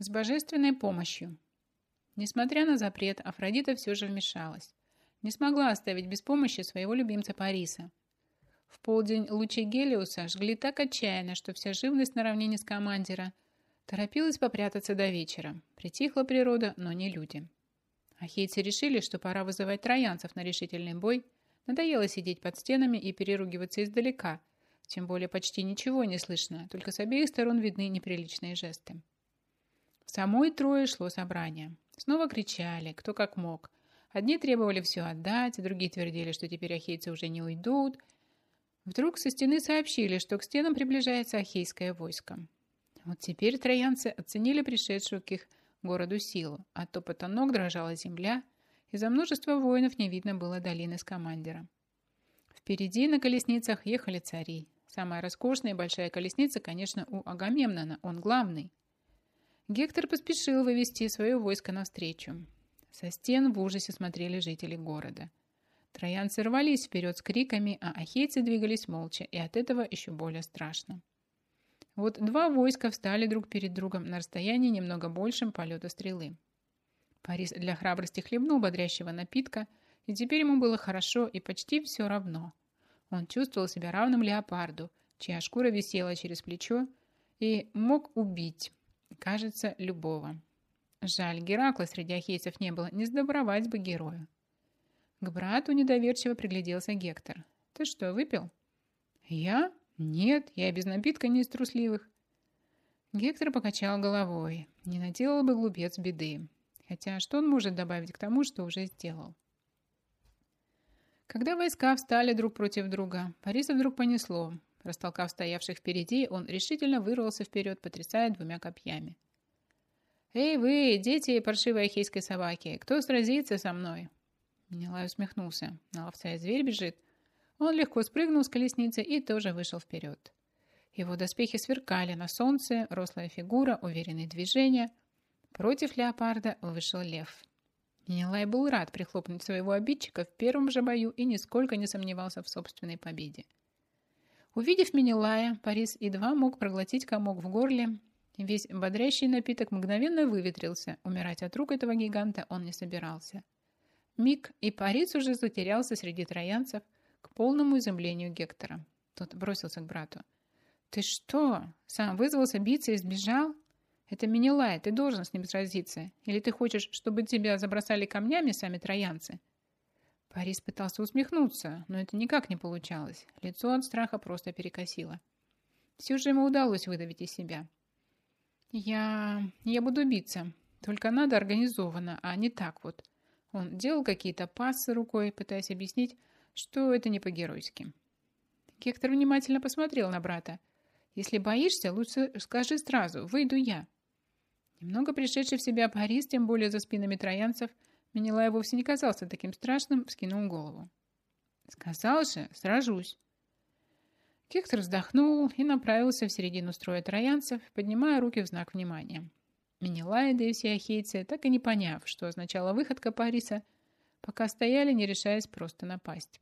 С божественной помощью. Несмотря на запрет, Афродита все же вмешалась. Не смогла оставить без помощи своего любимца Париса. В полдень лучи Гелиуса жгли так отчаянно, что вся живность на равнине с командира торопилась попрятаться до вечера. Притихла природа, но не люди. Ахейцы решили, что пора вызывать троянцев на решительный бой. Надоело сидеть под стенами и переругиваться издалека, тем более почти ничего не слышно, только с обеих сторон видны неприличные жесты. Самой трое шло собрание. Снова кричали, кто как мог. Одни требовали все отдать, другие твердили, что теперь ахейцы уже не уйдут. Вдруг со стены сообщили, что к стенам приближается ахейское войско. Вот теперь троянцы оценили пришедшую к их городу силу. От топота ног дрожала земля, из-за множества воинов не видно было долины с командира. Впереди на колесницах ехали цари. Самая роскошная и большая колесница, конечно, у Агамемнона, он главный. Гектор поспешил вывести свое войско навстречу. Со стен в ужасе смотрели жители города. Троянцы рвались вперед с криками, а ахейцы двигались молча, и от этого еще более страшно. Вот два войска встали друг перед другом на расстоянии немного большим полета стрелы. Парис для храбрости хлебнул бодрящего напитка, и теперь ему было хорошо и почти все равно. Он чувствовал себя равным леопарду, чья шкура висела через плечо, и мог убить, Кажется, любого. Жаль, Геракла среди ахейцев не было, не сдобровать бы герою. К брату недоверчиво пригляделся Гектор. «Ты что, выпил?» «Я? Нет, я без напитка не из трусливых». Гектор покачал головой. Не наделал бы глупец беды. Хотя что он может добавить к тому, что уже сделал? Когда войска встали друг против друга, Париса вдруг понесло. Растолкав стоявших впереди, он решительно вырвался вперед, потрясая двумя копьями. «Эй вы, дети паршивой ахейской собаки, кто сразится со мной?» Менелай усмехнулся. На ловца и зверь бежит. Он легко спрыгнул с колесницы и тоже вышел вперед. Его доспехи сверкали на солнце, рослая фигура, уверенные движения. Против леопарда вышел лев. Менелай был рад прихлопнуть своего обидчика в первом же бою и нисколько не сомневался в собственной победе. Увидев Минилая, Парис едва мог проглотить комок в горле. Весь бодрящий напиток мгновенно выветрился. Умирать от рук этого гиганта он не собирался. Миг, и Парис уже затерялся среди троянцев к полному изумлению Гектора. Тот бросился к брату. «Ты что, сам вызвался биться и сбежал? Это Минилай, ты должен с ним сразиться. Или ты хочешь, чтобы тебя забросали камнями сами троянцы?» Парис пытался усмехнуться, но это никак не получалось. Лицо от страха просто перекосило. Все же ему удалось выдавить из себя. «Я... я буду биться. Только надо организованно, а не так вот». Он делал какие-то пассы рукой, пытаясь объяснить, что это не по-геройски. Гектор внимательно посмотрел на брата. «Если боишься, лучше скажи сразу, выйду я». Немного пришедший в себя Парис, тем более за спинами троянцев, Менелай вовсе не казался таким страшным, вскинул голову. «Сказал же, сражусь». Кектор вздохнул и направился в середину строя троянцев, поднимая руки в знак внимания. Менелай, да и все ахейцы, так и не поняв, что означала выходка Париса, пока стояли, не решаясь просто напасть.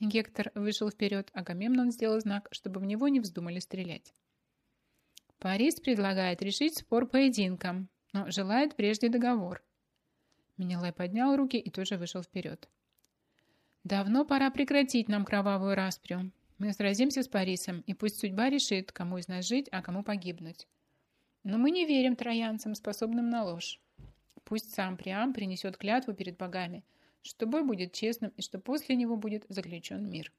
Гектор вышел вперед, а Агамемнон сделал знак, чтобы в него не вздумали стрелять. Парис предлагает решить спор поединком, но желает прежде договор. Менелай поднял руки и тоже вышел вперед. «Давно пора прекратить нам кровавую распрю. Мы сразимся с Парисом, и пусть судьба решит, кому из нас жить, а кому погибнуть. Но мы не верим троянцам, способным на ложь. Пусть сам Приам принесет клятву перед богами, что бой будет честным и что после него будет заключен мир».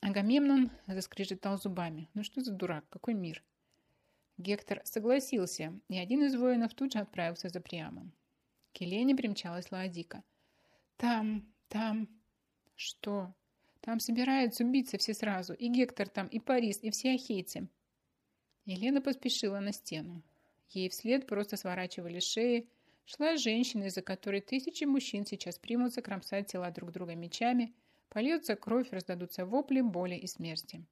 Агамемнон заскрежетал зубами. «Ну что за дурак? Какой мир?» Гектор согласился, и один из воинов тут же отправился за Приамом. К Елене примчалась Ладика. «Там, там...» «Что?» «Там собираются убиться все сразу. И Гектор там, и Парис, и все ахейцы». Елена поспешила на стену. Ей вслед просто сворачивали шеи. Шла женщина, из-за которой тысячи мужчин сейчас примутся кромсать тела друг друга мечами, польется кровь, раздадутся вопли, боли и смерти.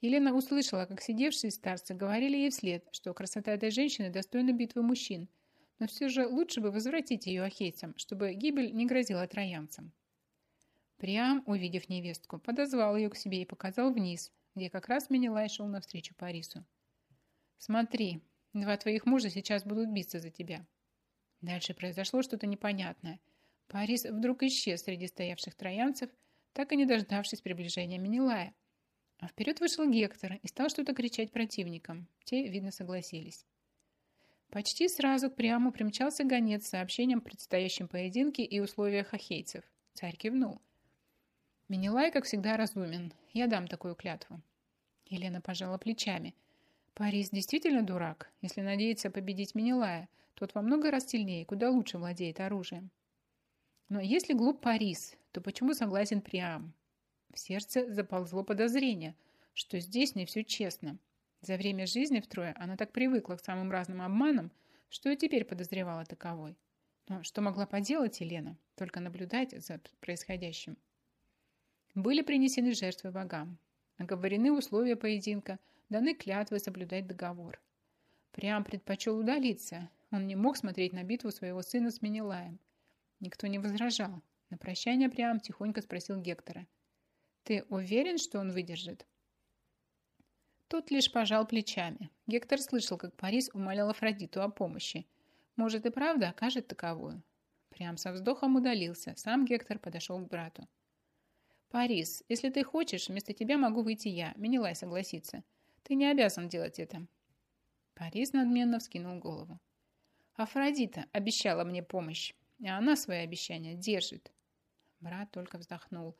Елена услышала, как сидевшие старцы говорили ей вслед, что красота этой женщины достойна битвы мужчин – но все же лучше бы возвратить ее ахейцам, чтобы гибель не грозила троянцам. Приам, увидев невестку, подозвал ее к себе и показал вниз, где как раз Менелай шел навстречу Парису. «Смотри, Два твоих мужа сейчас будут биться за тебя. Дальше произошло что-то непонятное. Парис вдруг исчез среди стоявших троянцев, так и не дождавшись приближения Менелая. А вперед вышел Гектор и стал что-то кричать противникам. Те, видно, согласились. Почти сразу к Приаму примчался гонец с сообщением о предстоящем поединке и условиях ахейцев. Царь кивнул. Менелай, как всегда, разумен. Я дам такую клятву. Елена пожала плечами. Парис действительно дурак. Если надеется победить Менелая, тот во много раз сильнее, куда лучше владеет оружием. Но если глуп Парис, то почему согласен Приам? В сердце заползло подозрение, что здесь не все честно. За время жизни втрое она так привыкла к самым разным обманам, что и теперь подозревала таковой. Но что могла поделать Елена? Только наблюдать за происходящим. Были принесены жертвы богам. Оговорены условия поединка, даны клятвы соблюдать договор. Прям предпочел удалиться. Он не мог смотреть на битву своего сына с Менелаем. Никто не возражал. На прощание Прям тихонько спросил Гектора – ты уверен, что он выдержит? Тот лишь пожал плечами. Гектор слышал, как Парис умолял Афродиту о помощи. Может и правда окажет таковую. Прям со вздохом удалился. Сам Гектор подошел к брату. «Парис, если ты хочешь, вместо тебя могу выйти я. Менелай согласится. Ты не обязан делать это». Парис надменно вскинул голову. «Афродита обещала мне помощь, а она свои обещания держит». Брат только вздохнул.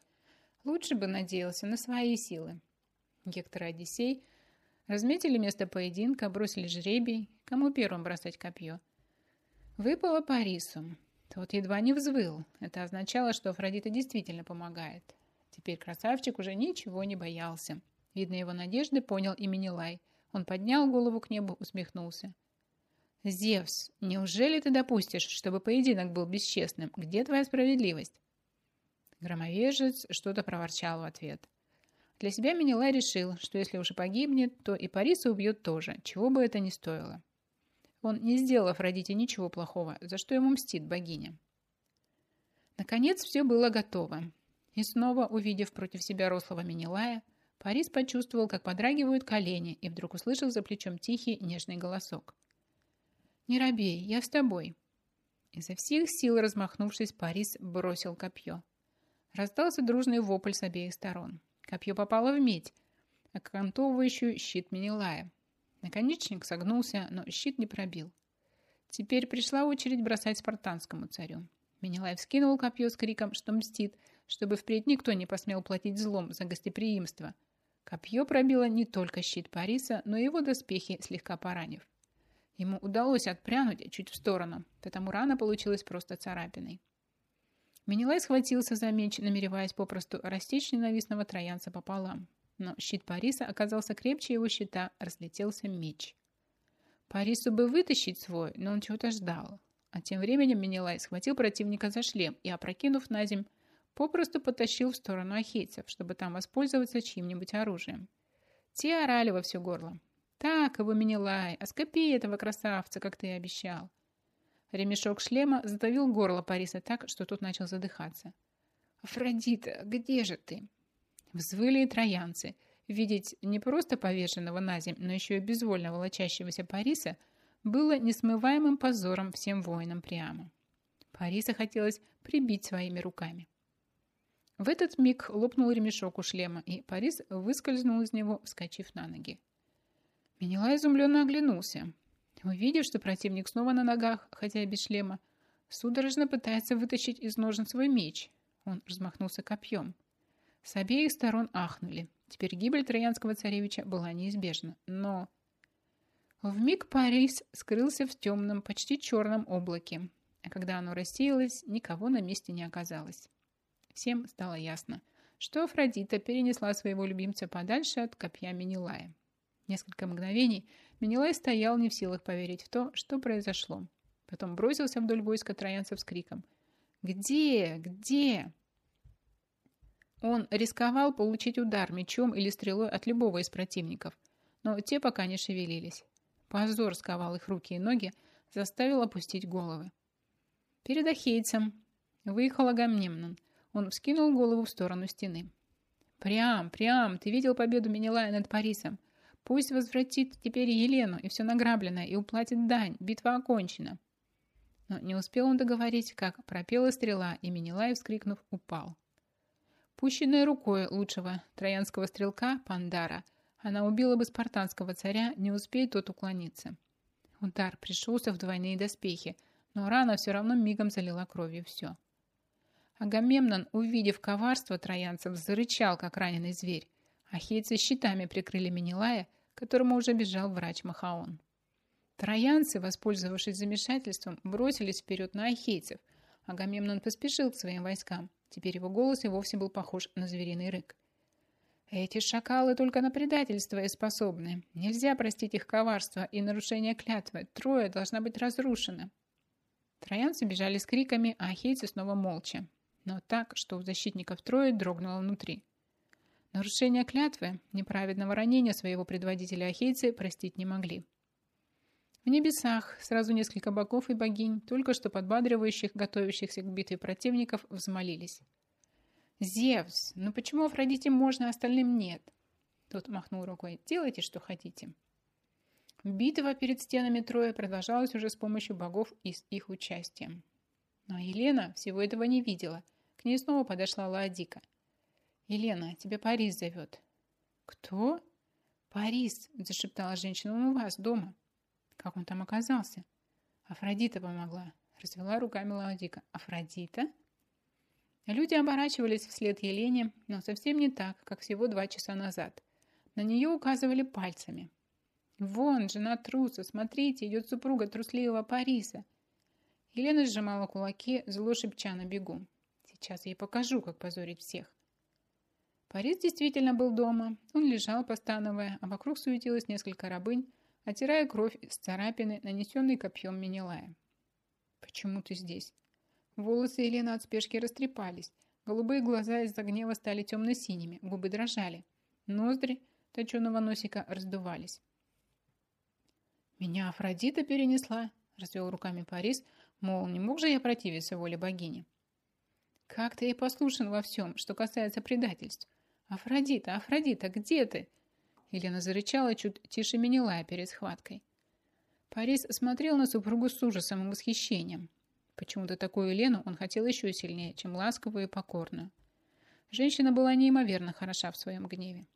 Лучше бы надеялся на свои силы. Гектор Одиссей разметили место поединка, бросили жребий, кому первым бросать копье. Выпало Парису. Тот едва не взвыл. Это означало, что Афродита действительно помогает. Теперь красавчик уже ничего не боялся. Видно, его надежды понял и Менелай. Он поднял голову к небу, усмехнулся. «Зевс, неужели ты допустишь, чтобы поединок был бесчестным? Где твоя справедливость?» Громовежец что-то проворчал в ответ. Для себя Менелай решил, что если уж и погибнет, то и Париса убьет тоже, чего бы это ни стоило. Он не сделал Афродите ничего плохого, за что ему мстит богиня. Наконец все было готово. И снова, увидев против себя рослого Менелая, Парис почувствовал, как подрагивают колени, и вдруг услышал за плечом тихий, нежный голосок. «Не робей, я с тобой». Изо всех сил размахнувшись, Парис бросил копье. Раздался дружный вопль с обеих сторон. Копье попало в медь, окантовывающую щит Менелая. Наконечник согнулся, но щит не пробил. Теперь пришла очередь бросать спартанскому царю. Менелай вскинул копье с криком, что мстит, чтобы впредь никто не посмел платить злом за гостеприимство. Копье пробило не только щит Париса, но и его доспехи, слегка поранив. Ему удалось отпрянуть чуть в сторону, потому рана получилась просто царапиной. Менелай схватился за меч, намереваясь попросту растечь ненавистного троянца пополам. Но щит Париса оказался крепче его щита, разлетелся меч. Парису бы вытащить свой, но он чего-то ждал. А тем временем Менелай схватил противника за шлем и, опрокинув на земь, попросту потащил в сторону ахейцев, чтобы там воспользоваться чьим-нибудь оружием. Те орали во все горло. «Так его, Менелай, оскопи этого красавца, как ты и обещал!» Ремешок шлема задавил горло Париса так, что тот начал задыхаться. «Афродита, где же ты?» Взвыли и троянцы. Видеть не просто повешенного на земь, но еще и безвольно волочащегося Париса было несмываемым позором всем воинам прямо. Париса хотелось прибить своими руками. В этот миг лопнул ремешок у шлема, и Парис выскользнул из него, вскочив на ноги. Менелай изумленно оглянулся. Увидев, что противник снова на ногах, хотя и без шлема, судорожно пытается вытащить из ножен свой меч. Он размахнулся копьем. С обеих сторон ахнули. Теперь гибель троянского царевича была неизбежна. Но... В миг Парис скрылся в темном, почти черном облаке. А когда оно рассеялось, никого на месте не оказалось. Всем стало ясно, что Афродита перенесла своего любимца подальше от копья Менелая. Несколько мгновений Менелай стоял не в силах поверить в то, что произошло. Потом бросился вдоль войска троянцев с криком «Где? Где?». Он рисковал получить удар мечом или стрелой от любого из противников, но те пока не шевелились. Позор сковал их руки и ноги, заставил опустить головы. Перед Ахейцем выехал Агамнемнон. Он вскинул голову в сторону стены. «Прям, прям, ты видел победу Менелая над Парисом? Пусть возвратит теперь Елену и все награбленное, и уплатит дань. Битва окончена. Но не успел он договорить, как пропела стрела, и Менелай, вскрикнув, упал. Пущенная рукой лучшего троянского стрелка Пандара, она убила бы спартанского царя, не успеет тот уклониться. Удар пришелся в двойные доспехи, но рана все равно мигом залила кровью все. Агамемнон, увидев коварство троянцев, зарычал, как раненый зверь. Ахейцы щитами прикрыли Менелая, которому уже бежал врач Махаон. Троянцы, воспользовавшись замешательством, бросились вперед на ахейцев. Агамемнон поспешил к своим войскам. Теперь его голос и вовсе был похож на звериный рык. Эти шакалы только на предательство и способны. Нельзя простить их коварство и нарушение клятвы. Трое должна быть разрушена. Троянцы бежали с криками, а ахейцы снова молча. Но так, что у защитников трое дрогнуло внутри. Нарушение клятвы, неправедного ранения своего предводителя ахейцы простить не могли. В небесах сразу несколько богов и богинь, только что подбадривающих, готовящихся к битве противников, взмолились. «Зевс, ну почему Афродите можно, а остальным нет?» Тот махнул рукой. «Делайте, что хотите». Битва перед стенами Троя продолжалась уже с помощью богов и с их участием. Но Елена всего этого не видела. К ней снова подошла Лаодика. «Елена, тебя Парис зовет». «Кто?» «Парис», – зашептала женщина, – «он у вас дома». «Как он там оказался?» «Афродита помогла», – развела руками Лаодика. «Афродита?» Люди оборачивались вслед Елене, но совсем не так, как всего два часа назад. На нее указывали пальцами. «Вон, жена труса, смотрите, идет супруга трусливого Париса». Елена сжимала кулаки, зло шепча на бегу. «Сейчас я ей покажу, как позорить всех». Парис действительно был дома. Он лежал, постановая, а вокруг суетилось несколько рабынь, отирая кровь с царапины, нанесенной копьем Менелая. «Почему ты здесь?» Волосы Елены от спешки растрепались. Голубые глаза из-за гнева стали темно-синими, губы дрожали. Ноздри точеного носика раздувались. «Меня Афродита перенесла», — развел руками Парис, мол, не мог же я противиться воле богини. «Как ты ей послушен во всем, что касается предательств? «Афродита, Афродита, где ты?» Елена зарычала чуть тише Менелая перед схваткой. Парис смотрел на супругу с ужасом и восхищением. Почему-то такую Елену он хотел еще сильнее, чем ласковую и покорную. Женщина была неимоверно хороша в своем гневе.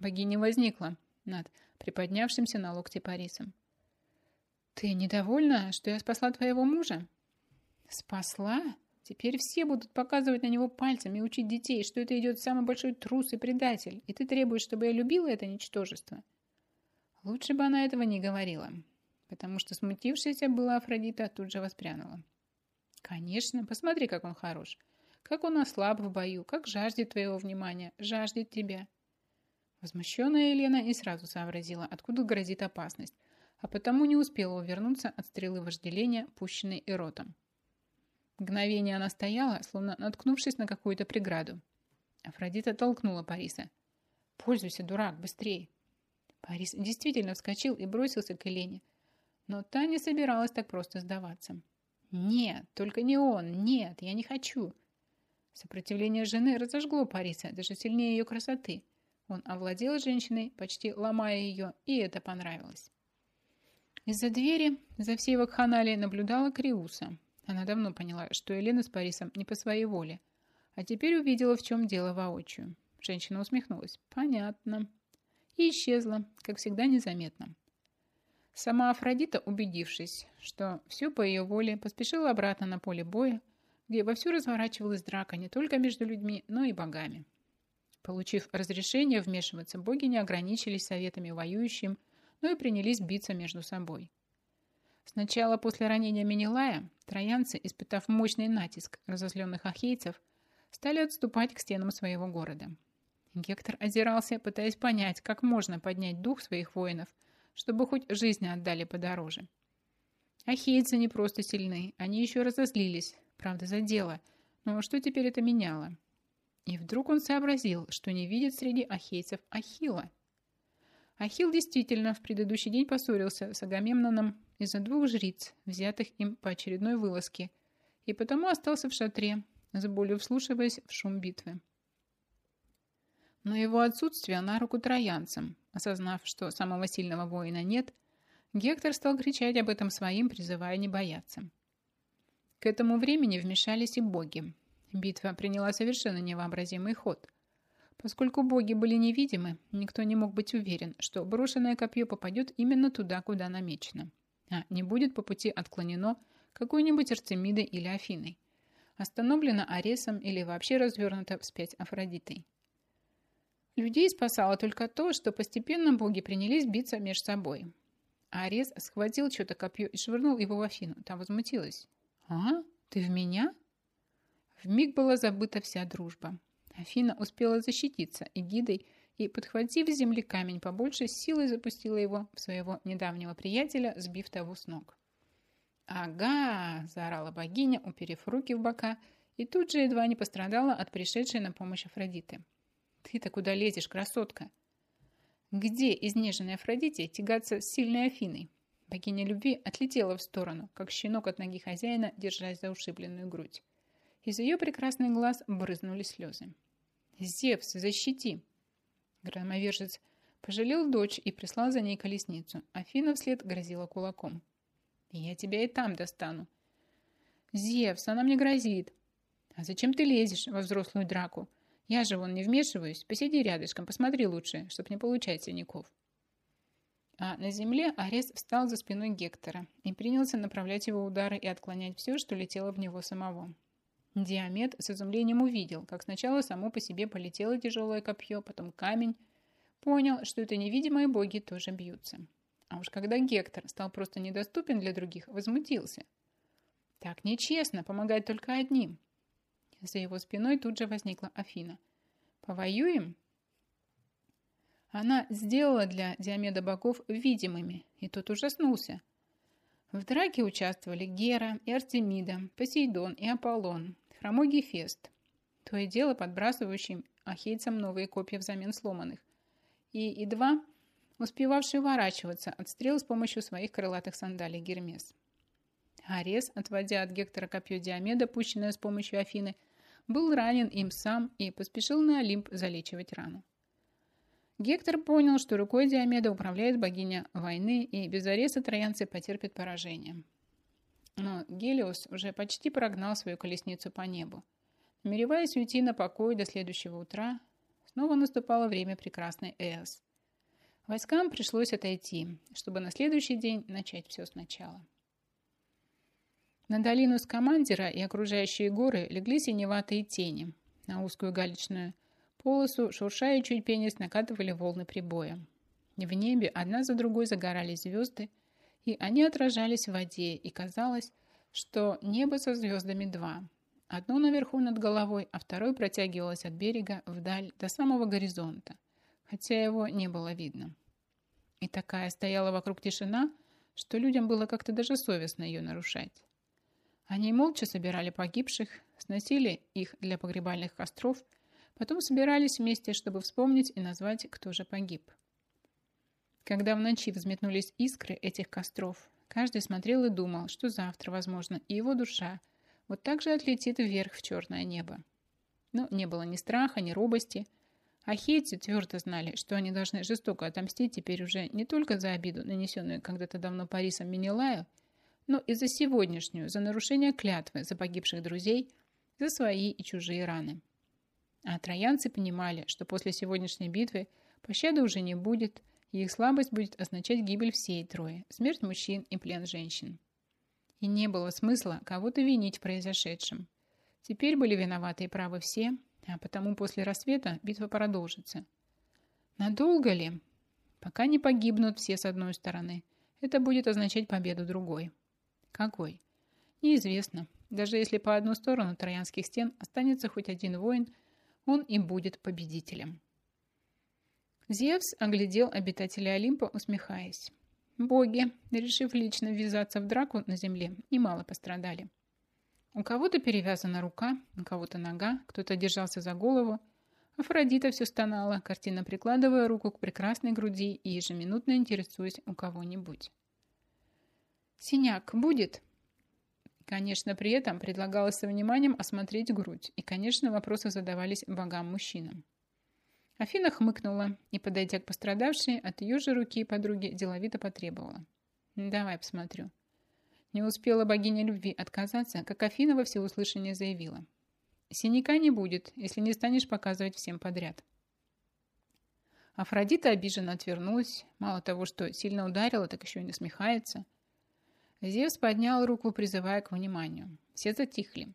Богиня возникла над приподнявшимся на локте Парисом. «Ты недовольна, что я спасла твоего мужа?» «Спасла?» Теперь все будут показывать на него пальцем и учить детей, что это идет самый большой трус и предатель, и ты требуешь, чтобы я любила это ничтожество. Лучше бы она этого не говорила, потому что смутившаяся была Афродита тут же воспрянула. Конечно, посмотри, как он хорош, как он ослаб в бою, как жаждет твоего внимания, жаждет тебя. Возмущенная Елена и сразу сообразила, откуда грозит опасность, а потому не успела увернуться от стрелы вожделения, пущенной Эротом. Мгновение она стояла, словно наткнувшись на какую-то преграду. Афродита толкнула Париса. «Пользуйся, дурак, быстрее!» Парис действительно вскочил и бросился к Елене. Но та не собиралась так просто сдаваться. «Нет, только не он! Нет, я не хочу!» Сопротивление жены разожгло Париса, даже сильнее ее красоты. Он овладел женщиной, почти ломая ее, и это понравилось. Из-за двери, за всей вакханалией, наблюдала Криуса, она давно поняла, что Елена с Парисом не по своей воле. А теперь увидела, в чем дело воочию. Женщина усмехнулась. «Понятно». И исчезла, как всегда, незаметно. Сама Афродита, убедившись, что все по ее воле, поспешила обратно на поле боя, где вовсю разворачивалась драка не только между людьми, но и богами. Получив разрешение вмешиваться, боги не ограничились советами воюющим, но и принялись биться между собой. Сначала после ранения Менелая троянцы, испытав мощный натиск разозленных ахейцев, стали отступать к стенам своего города. Гектор озирался, пытаясь понять, как можно поднять дух своих воинов, чтобы хоть жизни отдали подороже. Ахейцы не просто сильны, они еще разозлились, правда, за дело, но что теперь это меняло? И вдруг он сообразил, что не видит среди ахейцев Ахила. Ахилл действительно в предыдущий день поссорился с Агамемноном из-за двух жриц, взятых им по очередной вылазке, и потому остался в шатре, с болью вслушиваясь в шум битвы. Но его отсутствие на руку троянцам, осознав, что самого сильного воина нет, Гектор стал кричать об этом своим, призывая не бояться. К этому времени вмешались и боги. Битва приняла совершенно невообразимый ход. Поскольку боги были невидимы, никто не мог быть уверен, что брошенное копье попадет именно туда, куда намечено, а не будет по пути отклонено какой-нибудь Артемидой или Афиной, остановлено Аресом или вообще развернуто вспять Афродитой. Людей спасало только то, что постепенно боги принялись биться между собой. Арес схватил что-то копье и швырнул его в Афину. Та возмутилась. «А? Ты в меня?» В миг была забыта вся дружба. Афина успела защититься эгидой и, подхватив с земли камень побольше, силой запустила его в своего недавнего приятеля, сбив того с ног. «Ага!» – заорала богиня, уперев руки в бока, и тут же едва не пострадала от пришедшей на помощь Афродиты. «Ты-то куда лезешь, красотка?» «Где изнеженной Афродите тягаться с сильной Афиной?» Богиня любви отлетела в сторону, как щенок от ноги хозяина, держась за ушибленную грудь. Из ее прекрасных глаз брызнули слезы. «Зевс, защити!» Громовержец пожалел дочь и прислал за ней колесницу. Афина вслед грозила кулаком. «Я тебя и там достану». «Зевс, она мне грозит». «А зачем ты лезешь во взрослую драку? Я же вон не вмешиваюсь. Посиди рядышком, посмотри лучше, чтоб не получать синяков». А на земле Арес встал за спиной Гектора и принялся направлять его удары и отклонять все, что летело в него самого. Диамет с изумлением увидел, как сначала само по себе полетело тяжелое копье, потом камень. Понял, что это невидимые боги тоже бьются. А уж когда Гектор стал просто недоступен для других, возмутился. Так нечестно, помогать только одним. За его спиной тут же возникла Афина. «Повоюем?» Она сделала для Диомеда богов видимыми, и тот ужаснулся. В драке участвовали Гера и Артемида, Посейдон и Аполлон, хромой Гефест, то и дело подбрасывающим ахейцам новые копья взамен сломанных, и едва успевавший уворачиваться от стрел с помощью своих крылатых сандалий Гермес. Арес, отводя от Гектора копье Диомеда, пущенное с помощью Афины, был ранен им сам и поспешил на Олимп залечивать рану. Гектор понял, что рукой Диомеда управляет богиня войны, и без ареса троянцы потерпят поражение. Но Гелиос уже почти прогнал свою колесницу по небу. Намереваясь уйти на покой до следующего утра, снова наступало время прекрасной Эос. Войскам пришлось отойти, чтобы на следующий день начать все сначала. На долину Скамандера и окружающие горы легли синеватые тени. На узкую галечную полосу, шуршая чуть пенис, накатывали волны прибоя. В небе одна за другой загорались звезды, и они отражались в воде, и казалось, что небо со звездами два. Одно наверху над головой, а второе протягивалось от берега вдаль до самого горизонта, хотя его не было видно. И такая стояла вокруг тишина, что людям было как-то даже совестно ее нарушать. Они молча собирали погибших, сносили их для погребальных костров – Потом собирались вместе, чтобы вспомнить и назвать, кто же погиб. Когда в ночи взметнулись искры этих костров, каждый смотрел и думал, что завтра, возможно, и его душа вот так же отлетит вверх в черное небо. Но не было ни страха, ни робости. А хейцы твердо знали, что они должны жестоко отомстить теперь уже не только за обиду, нанесенную когда-то давно Парисом Менелаю, но и за сегодняшнюю, за нарушение клятвы, за погибших друзей, за свои и чужие раны. А троянцы понимали, что после сегодняшней битвы пощады уже не будет, их слабость будет означать гибель всей трое, смерть мужчин и плен женщин. И не было смысла кого-то винить в произошедшем. Теперь были виноваты и правы все, а потому после рассвета битва продолжится. Надолго ли? Пока не погибнут все с одной стороны. Это будет означать победу другой. Какой? Неизвестно. Даже если по одну сторону троянских стен останется хоть один воин – он и будет победителем. Зевс оглядел обитателей Олимпа, усмехаясь. Боги, решив лично ввязаться в драку на земле, немало пострадали. У кого-то перевязана рука, у кого-то нога, кто-то держался за голову. Афродита все стонала, картина прикладывая руку к прекрасной груди и ежеминутно интересуясь у кого-нибудь. «Синяк будет?» Конечно, при этом предлагалось со вниманием осмотреть грудь, и, конечно, вопросы задавались богам-мужчинам. Афина хмыкнула и, подойдя к пострадавшей, от ее же руки подруги деловито потребовала. «Давай посмотрю». Не успела богиня любви отказаться, как Афина во всеуслышание заявила. «Синяка не будет, если не станешь показывать всем подряд». Афродита обиженно отвернулась. Мало того, что сильно ударила, так еще и насмехается. Зевс поднял руку, призывая к вниманию. Все затихли.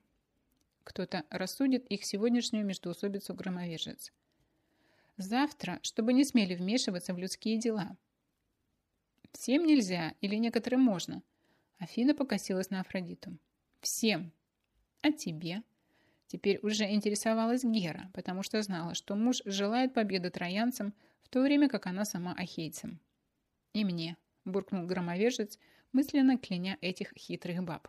Кто-то рассудит их сегодняшнюю междоусобицу громовержец. Завтра, чтобы не смели вмешиваться в людские дела. Всем нельзя или некоторым можно. Афина покосилась на Афродиту. Всем. А тебе? Теперь уже интересовалась Гера, потому что знала, что муж желает победы троянцам, в то время как она сама ахейцам. И мне, буркнул громовержец, мысленно кляня этих хитрых баб.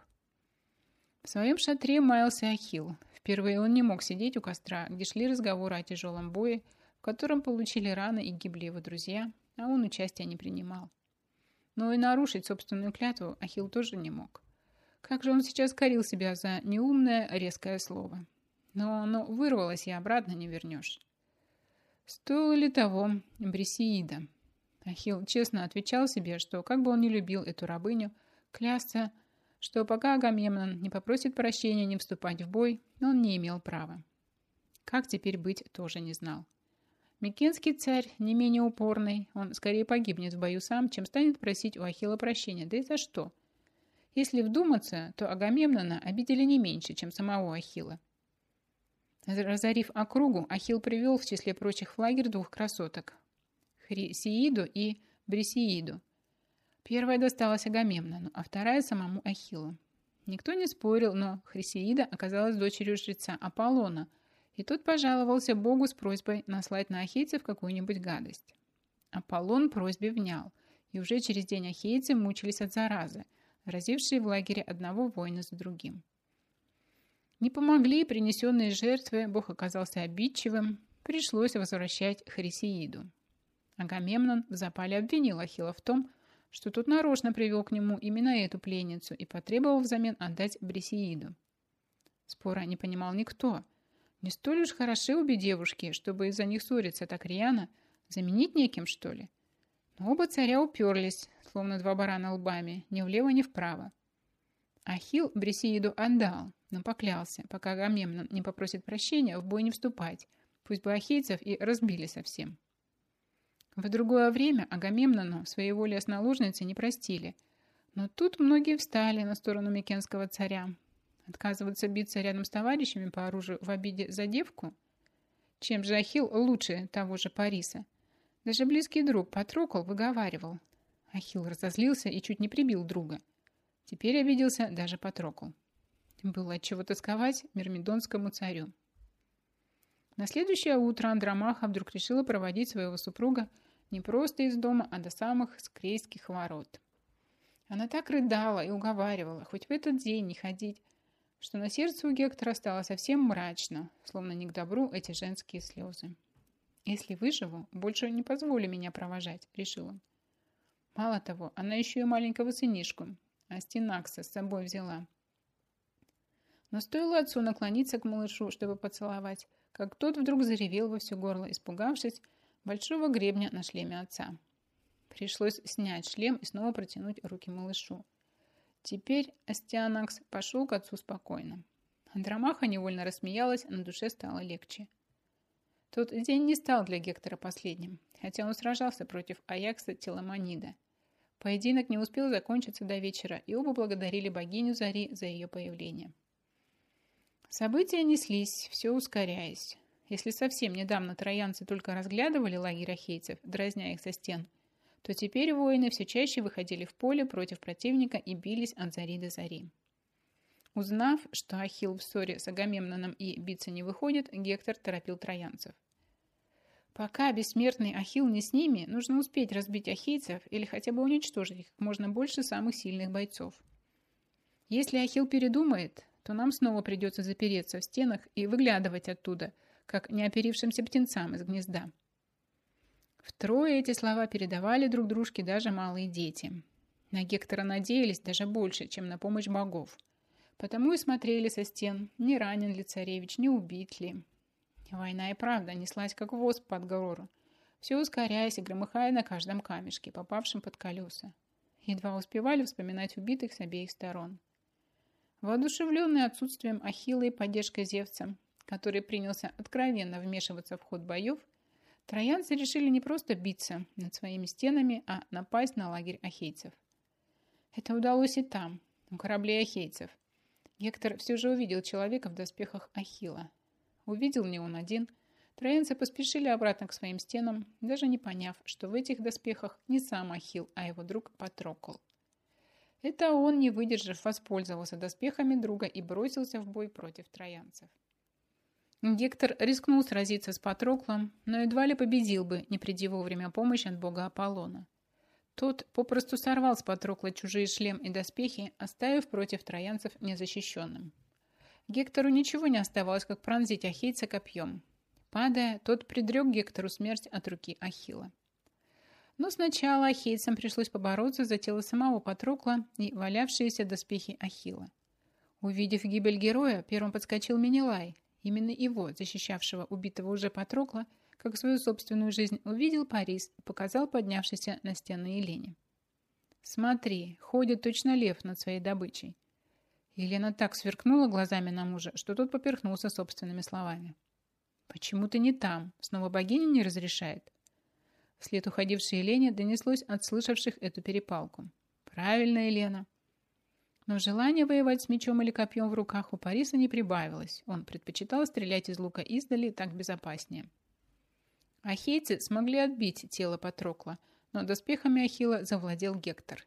В своем шатре маялся Ахилл. Впервые он не мог сидеть у костра, где шли разговоры о тяжелом бое, котором получили раны и гибли его друзья, а он участия не принимал. Но и нарушить собственную клятву Ахилл тоже не мог. Как же он сейчас корил себя за неумное резкое слово. Но оно вырвалось и обратно не вернешь. Стоило ли того Брисеида? Ахилл честно отвечал себе, что как бы он ни любил эту рабыню, клясться, что пока Агамемнон не попросит прощения не вступать в бой, он не имел права. Как теперь быть, тоже не знал. Микенский царь не менее упорный, он скорее погибнет в бою сам, чем станет просить у Ахилла прощения. Да и за что? Если вдуматься, то Агамемнона обидели не меньше, чем самого Ахилла. Разорив округу, Ахилл привел в числе прочих в лагерь двух красоток – Хрисеиду и Брисеиду. Первая досталась Агамемнону, а вторая – самому Ахиллу. Никто не спорил, но Хрисеида оказалась дочерью жреца Аполлона – и тот пожаловался Богу с просьбой наслать на ахейцев какую-нибудь гадость. Аполлон просьбе внял, и уже через день ахейцы мучились от заразы, разившие в лагере одного воина за другим. Не помогли принесенные жертвы, Бог оказался обидчивым, пришлось возвращать Хрисеиду. Агамемнон в запале обвинил Ахилла в том, что тот нарочно привел к нему именно эту пленницу и потребовал взамен отдать Брисеиду. Спора не понимал никто, не столь уж хороши обе девушки, чтобы из-за них ссориться так рьяно. Заменить неким, что ли? Но оба царя уперлись, словно два барана лбами, ни влево, ни вправо. Ахилл Бресеиду отдал, но поклялся, пока Агамемнон не попросит прощения, в бой не вступать, пусть бы ахейцев и разбили совсем. В другое время Агамемнону своей воли основоложницы не простили, но тут многие встали на сторону Микенского царя, Отказываться биться рядом с товарищами по оружию в обиде за девку? Чем же Ахилл лучше того же Париса? Даже близкий друг Патрокол выговаривал. Ахилл разозлился и чуть не прибил друга. Теперь обиделся даже Патрокол. Было от чего тосковать мирмидонскому царю. На следующее утро Андромаха вдруг решила проводить своего супруга не просто из дома, а до самых скрейских ворот. Она так рыдала и уговаривала, хоть в этот день не ходить, что на сердце у Гектора стало совсем мрачно, словно не к добру эти женские слезы. «Если выживу, больше не позволю меня провожать», — решил он. Мало того, она еще и маленького сынишку, Астинакса, с собой взяла. Но стоило отцу наклониться к малышу, чтобы поцеловать, как тот вдруг заревел во все горло, испугавшись большого гребня на шлеме отца. Пришлось снять шлем и снова протянуть руки малышу. Теперь Астианакс пошел к отцу спокойно. Андромаха невольно рассмеялась, на душе стало легче. Тот день не стал для Гектора последним, хотя он сражался против Аякса Теламонида. Поединок не успел закончиться до вечера, и оба благодарили богиню Зари за ее появление. События неслись, все ускоряясь. Если совсем недавно троянцы только разглядывали лагерь ахейцев, дразня их со стен – то теперь воины все чаще выходили в поле против противника и бились от зари до зари. Узнав, что Ахилл в ссоре с Агамемноном и биться не выходит, Гектор торопил троянцев. Пока бессмертный Ахилл не с ними, нужно успеть разбить ахейцев или хотя бы уничтожить как можно больше самых сильных бойцов. Если Ахилл передумает, то нам снова придется запереться в стенах и выглядывать оттуда, как неоперившимся птенцам из гнезда. Втрое эти слова передавали друг дружке даже малые дети. На Гектора надеялись даже больше, чем на помощь богов. Потому и смотрели со стен, не ранен ли царевич, не убит ли. Война и правда неслась как восп под гору, все ускоряясь и громыхая на каждом камешке, попавшем под колеса. Едва успевали вспоминать убитых с обеих сторон. Воодушевленный отсутствием Ахилла и поддержкой Зевца, который принялся откровенно вмешиваться в ход боев, троянцы решили не просто биться над своими стенами, а напасть на лагерь ахейцев. Это удалось и там, у кораблей ахейцев. Гектор все же увидел человека в доспехах Ахилла. Увидел не он один. Троянцы поспешили обратно к своим стенам, даже не поняв, что в этих доспехах не сам Ахилл, а его друг Патрокол. Это он, не выдержав, воспользовался доспехами друга и бросился в бой против троянцев. Гектор рискнул сразиться с Патроклом, но едва ли победил бы, не приди вовремя помощь от бога Аполлона. Тот попросту сорвал с Патрокла чужие шлем и доспехи, оставив против троянцев незащищенным. Гектору ничего не оставалось, как пронзить ахейца копьем. Падая, тот предрек Гектору смерть от руки Ахила. Но сначала ахейцам пришлось побороться за тело самого Патрокла и валявшиеся доспехи Ахила. Увидев гибель героя, первым подскочил Менелай. Именно его, защищавшего убитого уже Патрокла, как свою собственную жизнь увидел Парис и показал поднявшийся на стену Елене. «Смотри, ходит точно лев над своей добычей». Елена так сверкнула глазами на мужа, что тот поперхнулся собственными словами. «Почему ты не там? Снова богиня не разрешает?» Вслед уходившей Елене донеслось от слышавших эту перепалку. «Правильно, Елена». Но желание воевать с мечом или копьем в руках у Париса не прибавилось. Он предпочитал стрелять из лука издали, так безопаснее. Ахейцы смогли отбить тело Патрокла, но доспехами Ахила завладел Гектор.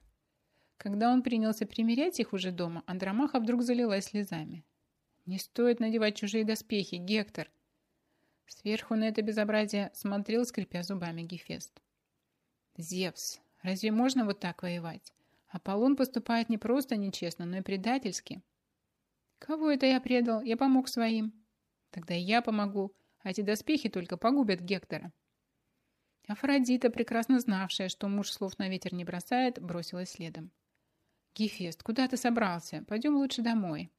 Когда он принялся примерять их уже дома, Андромаха вдруг залилась слезами. «Не стоит надевать чужие доспехи, Гектор!» Сверху на это безобразие смотрел, скрипя зубами Гефест. «Зевс, разве можно вот так воевать? Аполлон поступает не просто нечестно, но и предательски». «Кого это я предал? Я помог своим». «Тогда я помогу а эти доспехи только погубят Гектора. Афродита, прекрасно знавшая, что муж слов на ветер не бросает, бросилась следом. «Гефест, куда ты собрался? Пойдем лучше домой».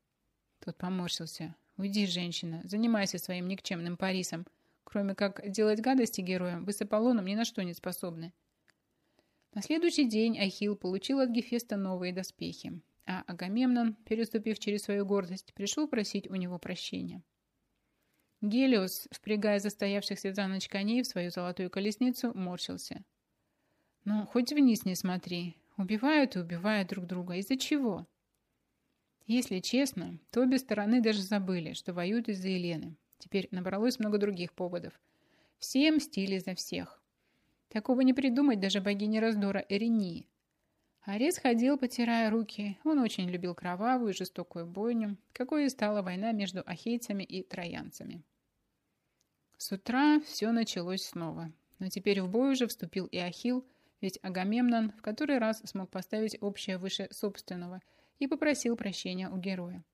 Тот поморщился. «Уйди, женщина, занимайся своим никчемным Парисом. Кроме как делать гадости героям, вы с Аполлоном ни на что не способны». На следующий день Ахилл получил от Гефеста новые доспехи, а Агамемнон, переступив через свою гордость, пришел просить у него прощения. Гелиос, впрягая застоявшихся за ночь коней в свою золотую колесницу, морщился. «Ну, хоть вниз не смотри. Убивают и убивают друг друга. Из-за чего?» Если честно, то обе стороны даже забыли, что воюют из-за Елены. Теперь набралось много других поводов. Все мстили за всех. Такого не придумать даже богине раздора Эринии. Арес ходил, потирая руки. Он очень любил кровавую и жестокую бойню, какой и стала война между ахейцами и троянцами. С утра все началось снова. Но теперь в бой уже вступил и Ахилл, ведь Агамемнон в который раз смог поставить общее выше собственного и попросил прощения у героя.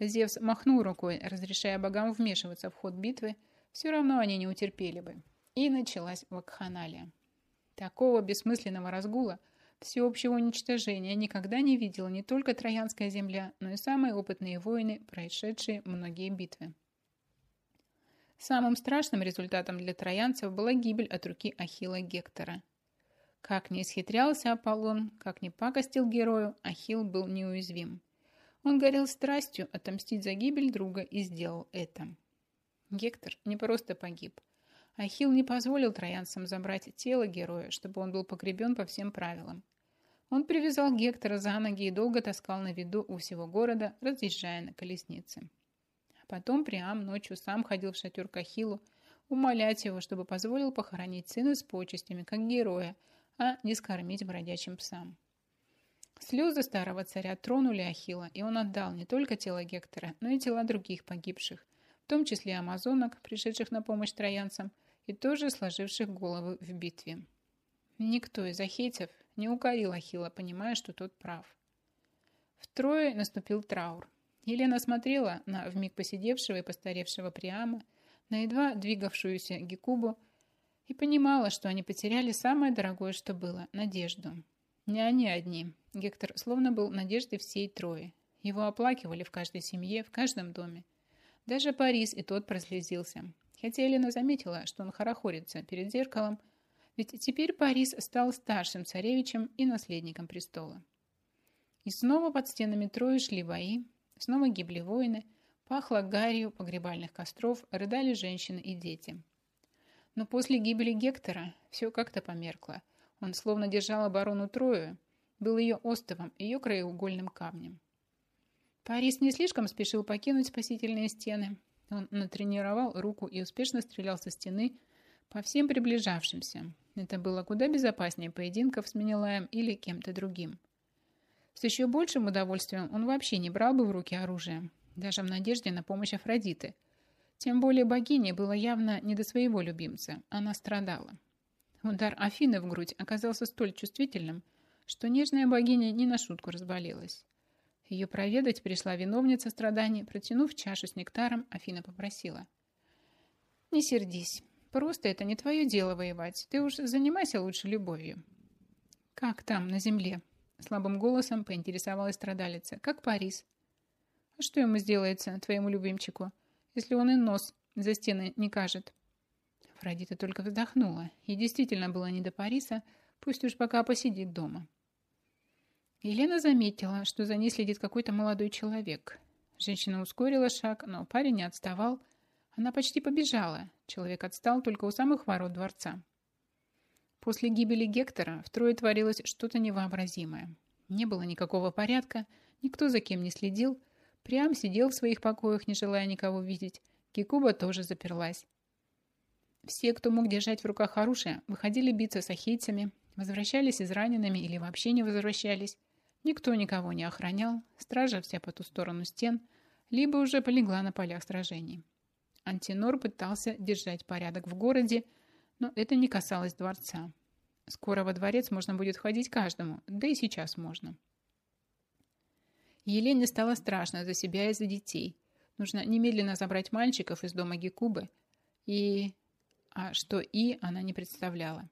Зевс махнул рукой, разрешая богам вмешиваться в ход битвы, все равно они не утерпели бы. И началась вакханалия. Такого бессмысленного разгула, всеобщего уничтожения никогда не видела не только Троянская земля, но и самые опытные воины, прошедшие многие битвы. Самым страшным результатом для троянцев была гибель от руки Ахилла Гектора. Как не исхитрялся Аполлон, как не пакостил герою, Ахилл был неуязвим. Он горел страстью отомстить за гибель друга и сделал это. Гектор не просто погиб. Ахилл не позволил троянцам забрать тело героя, чтобы он был погребен по всем правилам. Он привязал Гектора за ноги и долго таскал на виду у всего города, разъезжая на колеснице. Потом Приам ночью сам ходил в шатер к Ахиллу, умолять его, чтобы позволил похоронить сына с почестями, как героя, а не скормить бродячим псам. Слезы старого царя тронули Ахилла, и он отдал не только тело Гектора, но и тела других погибших, в том числе амазонок, пришедших на помощь троянцам, и тоже сложивших головы в битве. Никто из ахейцев не укорил Ахилла, понимая, что тот прав. Втрое наступил траур. Елена смотрела на вмиг посидевшего и постаревшего Приама, на едва двигавшуюся Гекубу и понимала, что они потеряли самое дорогое, что было – надежду. Не они одни. Гектор словно был надеждой всей Трои. Его оплакивали в каждой семье, в каждом доме. Даже Парис и тот прослезился. Хотя Елена заметила, что он хорохорится перед зеркалом, ведь теперь Борис стал старшим царевичем и наследником престола. И снова под стенами Трои шли бои, снова гибли воины, пахло гарью погребальных костров, рыдали женщины и дети. Но после гибели Гектора все как-то померкло. Он словно держал оборону Трою, был ее остовом, ее краеугольным камнем. Парис не слишком спешил покинуть спасительные стены. Он натренировал руку и успешно стрелял со стены по всем приближавшимся. Это было куда безопаснее поединков с Менелаем или кем-то другим. С еще большим удовольствием он вообще не брал бы в руки оружие, даже в надежде на помощь Афродиты. Тем более богине было явно не до своего любимца, она страдала. Удар Афины в грудь оказался столь чувствительным, что нежная богиня не на шутку разболелась. Ее проведать пришла виновница страданий. Протянув чашу с нектаром, Афина попросила. «Не сердись. Просто это не твое дело воевать. Ты уж занимайся лучше любовью». «Как там, на земле?» Слабым голосом поинтересовалась страдалица. «Как Парис?» «А что ему сделается, твоему любимчику, если он и нос за стены не кажет?» Афродита только вздохнула. Ей действительно было не до Париса, пусть уж пока посидит дома. Елена заметила, что за ней следит какой-то молодой человек. Женщина ускорила шаг, но парень не отставал. Она почти побежала. Человек отстал только у самых ворот дворца. После гибели Гектора в Трое творилось что-то невообразимое. Не было никакого порядка, никто за кем не следил. Прям сидел в своих покоях, не желая никого видеть. Кикуба тоже заперлась. Все, кто мог держать в руках оружие, выходили биться с ахейцами, возвращались израненными или вообще не возвращались. Никто никого не охранял, стража вся по ту сторону стен, либо уже полегла на полях сражений. Антинор пытался держать порядок в городе, но это не касалось дворца. Скоро во дворец можно будет ходить каждому, да и сейчас можно. Елене стало страшно за себя и за детей. Нужно немедленно забрать мальчиков из дома Гекубы. И... А что «и» она не представляла.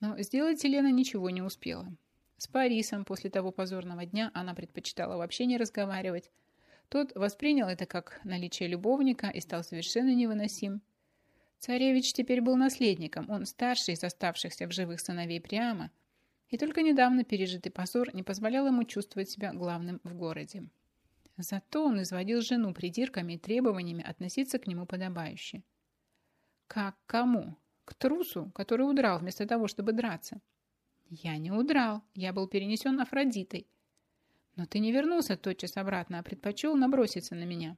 Но сделать Елена ничего не успела. С Парисом после того позорного дня она предпочитала вообще не разговаривать. Тот воспринял это как наличие любовника и стал совершенно невыносим. Царевич теперь был наследником, он старший из оставшихся в живых сыновей Приама, и только недавно пережитый позор не позволял ему чувствовать себя главным в городе. Зато он изводил жену придирками и требованиями относиться к нему подобающе. Как кому? К трусу, который удрал вместо того, чтобы драться. Я не удрал, я был перенесен Афродитой. Но ты не вернулся тотчас обратно, а предпочел наброситься на меня.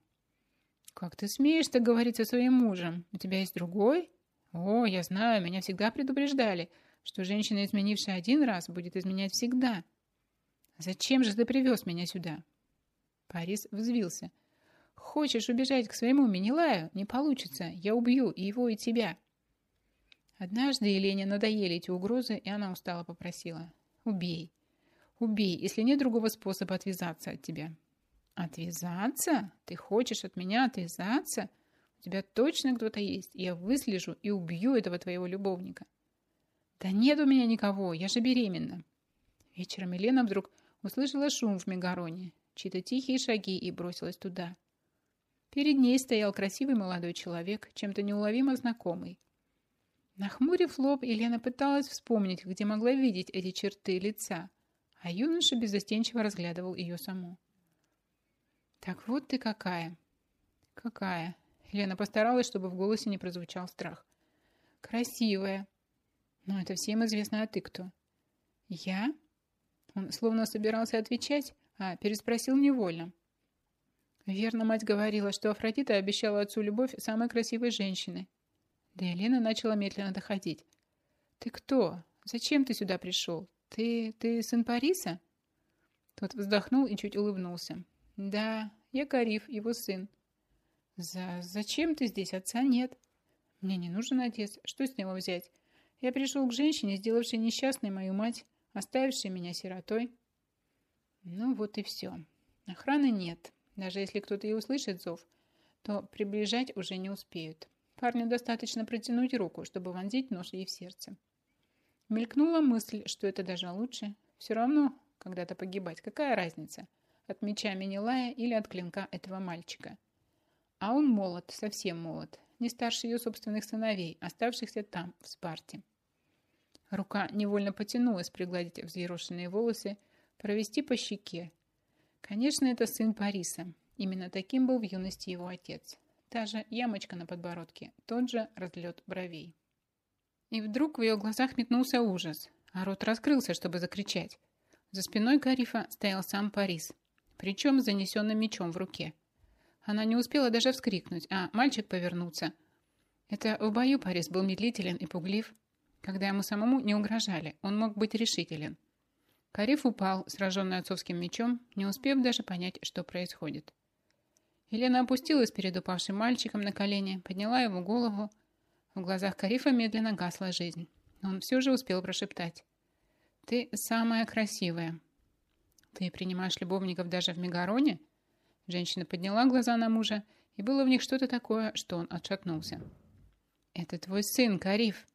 Как ты смеешь так говорить со своим мужем? У тебя есть другой? О, я знаю, меня всегда предупреждали, что женщина, изменившая один раз, будет изменять всегда. Зачем же ты привез меня сюда? Парис взвился. Хочешь убежать к своему Менелаю? Не получится. Я убью и его, и тебя. Однажды Елене надоели эти угрозы, и она устало попросила. «Убей. Убей, если нет другого способа отвязаться от тебя». «Отвязаться? Ты хочешь от меня отвязаться? У тебя точно кто-то есть. Я выслежу и убью этого твоего любовника». «Да нет у меня никого, я же беременна». Вечером Елена вдруг услышала шум в Мегароне, чьи-то тихие шаги и бросилась туда. Перед ней стоял красивый молодой человек, чем-то неуловимо знакомый. Нахмурив лоб, Елена пыталась вспомнить, где могла видеть эти черты лица, а юноша беззастенчиво разглядывал ее саму. «Так вот ты какая!» «Какая?» Елена постаралась, чтобы в голосе не прозвучал страх. «Красивая!» «Но это всем известно, а ты кто?» «Я?» Он словно собирался отвечать, а переспросил невольно. Верно, мать говорила, что Афродита обещала отцу любовь самой красивой женщины, до Елены начала медленно доходить. «Ты кто? Зачем ты сюда пришел? Ты... ты сын Париса?» Тот вздохнул и чуть улыбнулся. «Да, я Кариф, его сын». «За... зачем ты здесь? Отца нет». «Мне не нужен отец. Что с него взять? Я пришел к женщине, сделавшей несчастной мою мать, оставившей меня сиротой». Ну вот и все. Охраны нет. Даже если кто-то и услышит зов, то приближать уже не успеют. Парню достаточно протянуть руку, чтобы вонзить нож ей в сердце. Мелькнула мысль, что это даже лучше. Все равно когда-то погибать. Какая разница? От меча Менелая или от клинка этого мальчика? А он молод, совсем молод. не старше ее собственных сыновей, оставшихся там, в Спарте. Рука невольно потянулась пригладить взъерошенные волосы, провести по щеке. Конечно, это сын Париса. Именно таким был в юности его отец. Та же ямочка на подбородке, тот же разлет бровей. И вдруг в ее глазах метнулся ужас, а рот раскрылся, чтобы закричать. За спиной Карифа стоял сам Парис, причем с занесенным мечом в руке. Она не успела даже вскрикнуть, а мальчик повернуться. Это в бою Парис был медлителен и пуглив, когда ему самому не угрожали, он мог быть решителен. Кариф упал, сраженный отцовским мечом, не успев даже понять, что происходит. Елена опустилась перед упавшим мальчиком на колени, подняла его голову. В глазах Карифа медленно гасла жизнь. Он все же успел прошептать. «Ты самая красивая». «Ты принимаешь любовников даже в Мегароне?» Женщина подняла глаза на мужа, и было в них что-то такое, что он отшатнулся. «Это твой сын, Кариф»,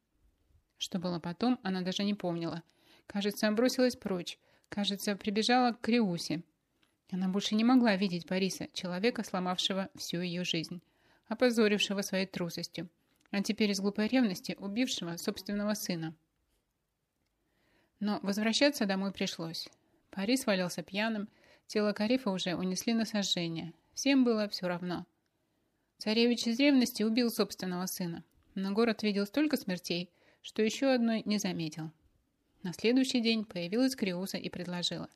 что было потом, она даже не помнила. Кажется, бросилась прочь. Кажется, прибежала к Криусе. Она больше не могла видеть Бориса, человека, сломавшего всю ее жизнь, опозорившего своей трусостью, а теперь из глупой ревности убившего собственного сына. Но возвращаться домой пришлось. Парис валялся пьяным, тело Карифа уже унесли на сожжение. Всем было все равно. Царевич из ревности убил собственного сына, но город видел столько смертей, что еще одной не заметил. На следующий день появилась Криуса и предложила.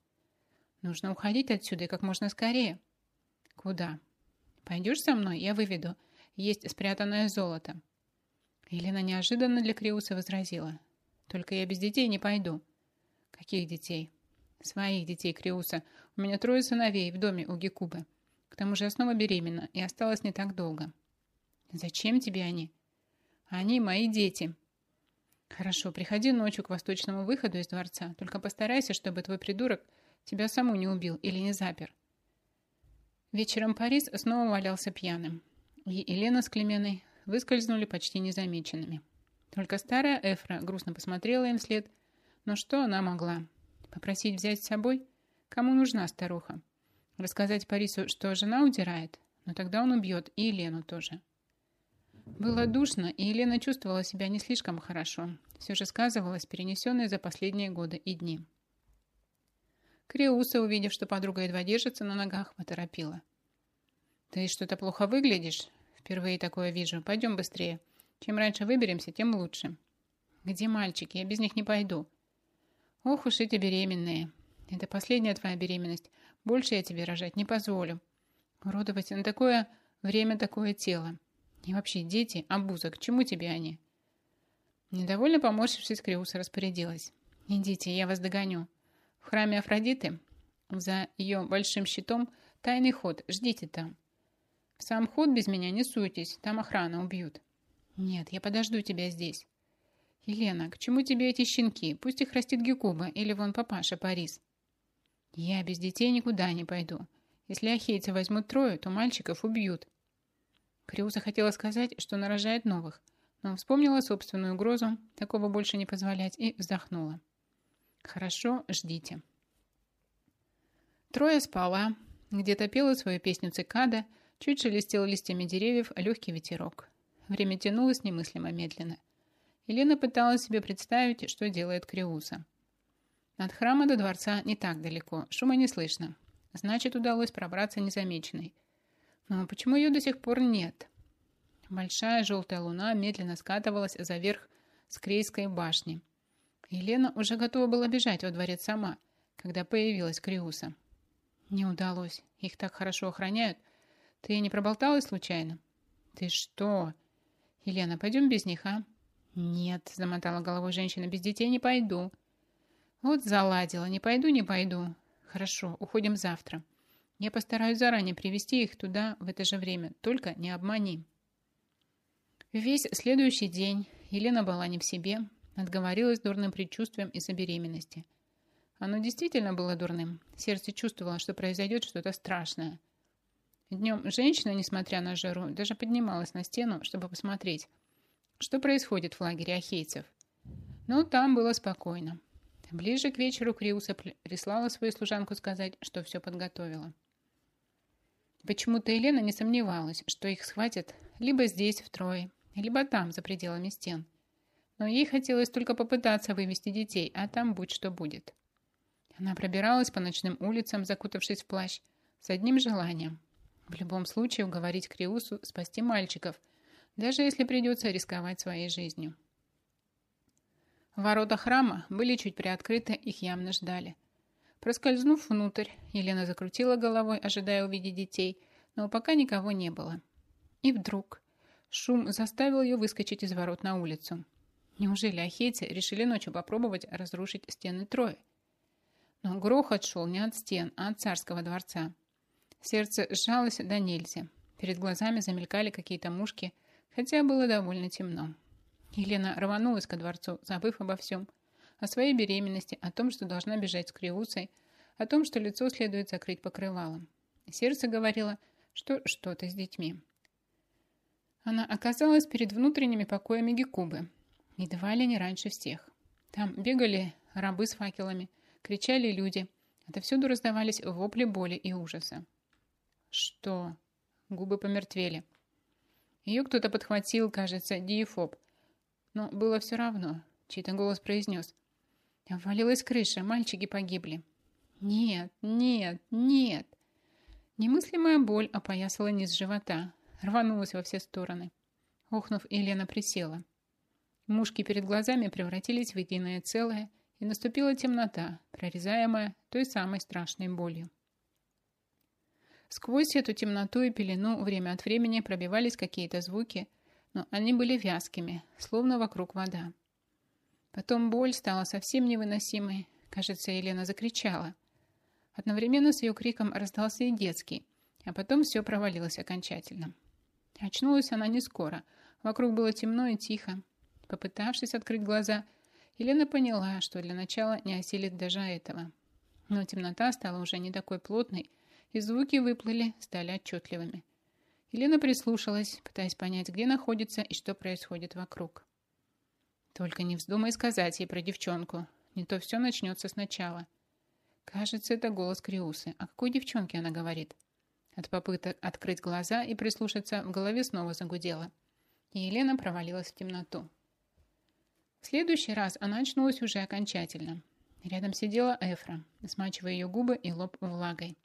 «Нужно уходить отсюда и как можно скорее». «Куда?» «Пойдешь со мной? Я выведу. Есть спрятанное золото». Елена неожиданно для Криуса возразила. «Только я без детей не пойду». «Каких детей?» «Своих детей, Криуса. У меня трое сыновей в доме у Гекубы. К тому же я снова беременна и осталась не так долго». «Зачем тебе они?» «Они мои дети», «Хорошо, приходи ночью к восточному выходу из дворца. Только постарайся, чтобы твой придурок тебя саму не убил или не запер». Вечером Парис снова валялся пьяным. И Елена с Клеменой выскользнули почти незамеченными. Только старая Эфра грустно посмотрела им вслед. Но что она могла? Попросить взять с собой? Кому нужна старуха? Рассказать Парису, что жена удирает? Но тогда он убьет и Елену тоже. Было душно, и Елена чувствовала себя не слишком хорошо. Все же сказывалось перенесенное за последние годы и дни. Криуса, увидев, что подруга едва держится на ногах, поторопила. «Ты что-то плохо выглядишь? Впервые такое вижу. Пойдем быстрее. Чем раньше выберемся, тем лучше». «Где мальчики? Я без них не пойду». «Ох уж эти беременные. Это последняя твоя беременность. Больше я тебе рожать не позволю. Уродовать на такое время такое тело. И вообще, дети, обуза, к чему тебе они?» Недовольно поморщившись, Криуса распорядилась. «Идите, я вас догоню. В храме Афродиты, за ее большим щитом, тайный ход, ждите там. В сам ход без меня не суйтесь, там охрана убьют». «Нет, я подожду тебя здесь». «Елена, к чему тебе эти щенки? Пусть их растит Гекуба или вон папаша Парис». «Я без детей никуда не пойду. Если ахейцы возьмут трое, то мальчиков убьют. Криуса хотела сказать, что нарожает новых, но вспомнила собственную угрозу, такого больше не позволять, и вздохнула. «Хорошо, ждите». Трое спала, где-то пела свою песню цикада, чуть шелестел листьями деревьев легкий ветерок. Время тянулось немыслимо медленно. Елена пыталась себе представить, что делает Криуса. От храма до дворца не так далеко, шума не слышно. Значит, удалось пробраться незамеченной. Но почему ее до сих пор нет? Большая желтая луна медленно скатывалась за верх Скрейской башни. Елена уже готова была бежать во дворец сама, когда появилась Криуса. Не удалось. Их так хорошо охраняют. Ты не проболталась случайно? Ты что? Елена, пойдем без них, а? Нет, замотала головой женщина, без детей не пойду. Вот заладила, не пойду, не пойду. Хорошо, уходим завтра. Я постараюсь заранее привести их туда в это же время. Только не обмани. Весь следующий день Елена была не в себе, отговорилась дурным предчувствием из-за беременности. Оно действительно было дурным. Сердце чувствовало, что произойдет что-то страшное. Днем женщина, несмотря на жару, даже поднималась на стену, чтобы посмотреть, что происходит в лагере ахейцев. Но там было спокойно. Ближе к вечеру Криуса прислала свою служанку сказать, что все подготовила. Почему-то Елена не сомневалась, что их схватят Либо здесь, в Трое, либо там, за пределами стен. Но ей хотелось только попытаться вывести детей, а там будь что будет. Она пробиралась по ночным улицам, закутавшись в плащ, с одним желанием. В любом случае уговорить Криусу спасти мальчиков, даже если придется рисковать своей жизнью. Ворота храма были чуть приоткрыты, их явно ждали. Проскользнув внутрь, Елена закрутила головой, ожидая увидеть детей, но пока никого не было. И вдруг шум заставил ее выскочить из ворот на улицу. Неужели ахейцы решили ночью попробовать разрушить стены Трои? Но грохот шел не от стен, а от царского дворца. Сердце сжалось до нельзя. Перед глазами замелькали какие-то мушки, хотя было довольно темно. Елена рванулась ко дворцу, забыв обо всем. О своей беременности, о том, что должна бежать с Криусой, о том, что лицо следует закрыть покрывалом. Сердце говорило, что что-то с детьми. Она оказалась перед внутренними покоями Гекубы. Едва ли не раньше всех. Там бегали рабы с факелами, кричали люди. Отовсюду раздавались вопли боли и ужаса. Что? Губы помертвели. Ее кто-то подхватил, кажется, диефоб. Но было все равно. Чей-то голос произнес. Обвалилась крыша, мальчики погибли. Нет, нет, нет. Немыслимая боль опоясала низ живота, рванулась во все стороны. Охнув, Елена присела. Мушки перед глазами превратились в единое целое, и наступила темнота, прорезаемая той самой страшной болью. Сквозь эту темноту и пелену время от времени пробивались какие-то звуки, но они были вязкими, словно вокруг вода. Потом боль стала совсем невыносимой. Кажется, Елена закричала. Одновременно с ее криком раздался и детский, а потом все провалилось окончательно. Очнулась она не скоро. Вокруг было темно и тихо. Попытавшись открыть глаза, Елена поняла, что для начала не осилит даже этого. Но темнота стала уже не такой плотной, и звуки выплыли, стали отчетливыми. Елена прислушалась, пытаясь понять, где находится и что происходит вокруг. Только не вздумай сказать ей про девчонку, не то все начнется сначала. Кажется, это голос Криусы. О какой девчонке она говорит? От попыток открыть глаза и прислушаться в голове снова загудело. И Елена провалилась в темноту. В следующий раз она очнулась уже окончательно. Рядом сидела Эфра, смачивая ее губы и лоб влагой.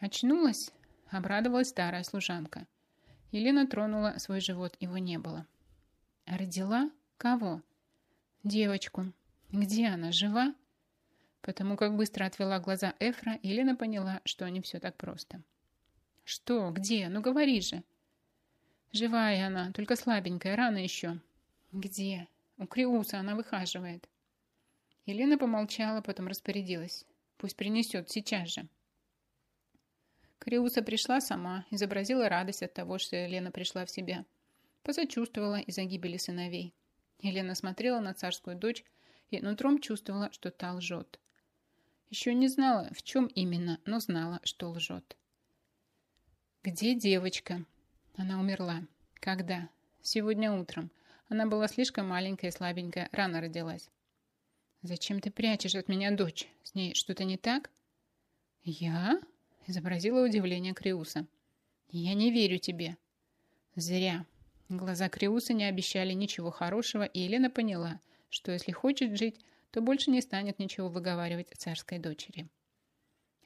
Очнулась, обрадовалась старая служанка. Елена тронула свой живот, его не было. Родила? Кого? Девочку. Где она, жива? Потому как быстро отвела глаза Эфра, Елена поняла, что не все так просто. Что? Где? Ну говори же. Живая она, только слабенькая, рано еще. Где? У Криуса она выхаживает. Елена помолчала, потом распорядилась. Пусть принесет сейчас же. Криуса пришла сама, изобразила радость от того, что Елена пришла в себя. Посочувствовала из-за гибели сыновей. Елена смотрела на царскую дочь и нутром чувствовала, что та лжет. Еще не знала, в чем именно, но знала, что лжет. «Где девочка?» Она умерла. «Когда?» «Сегодня утром. Она была слишком маленькая и слабенькая, рано родилась». «Зачем ты прячешь от меня дочь? С ней что-то не так?» «Я?» изобразила удивление Криуса. «Я не верю тебе». «Зря». Глаза Криуса не обещали ничего хорошего, и Елена поняла, что если хочет жить, то больше не станет ничего выговаривать царской дочери.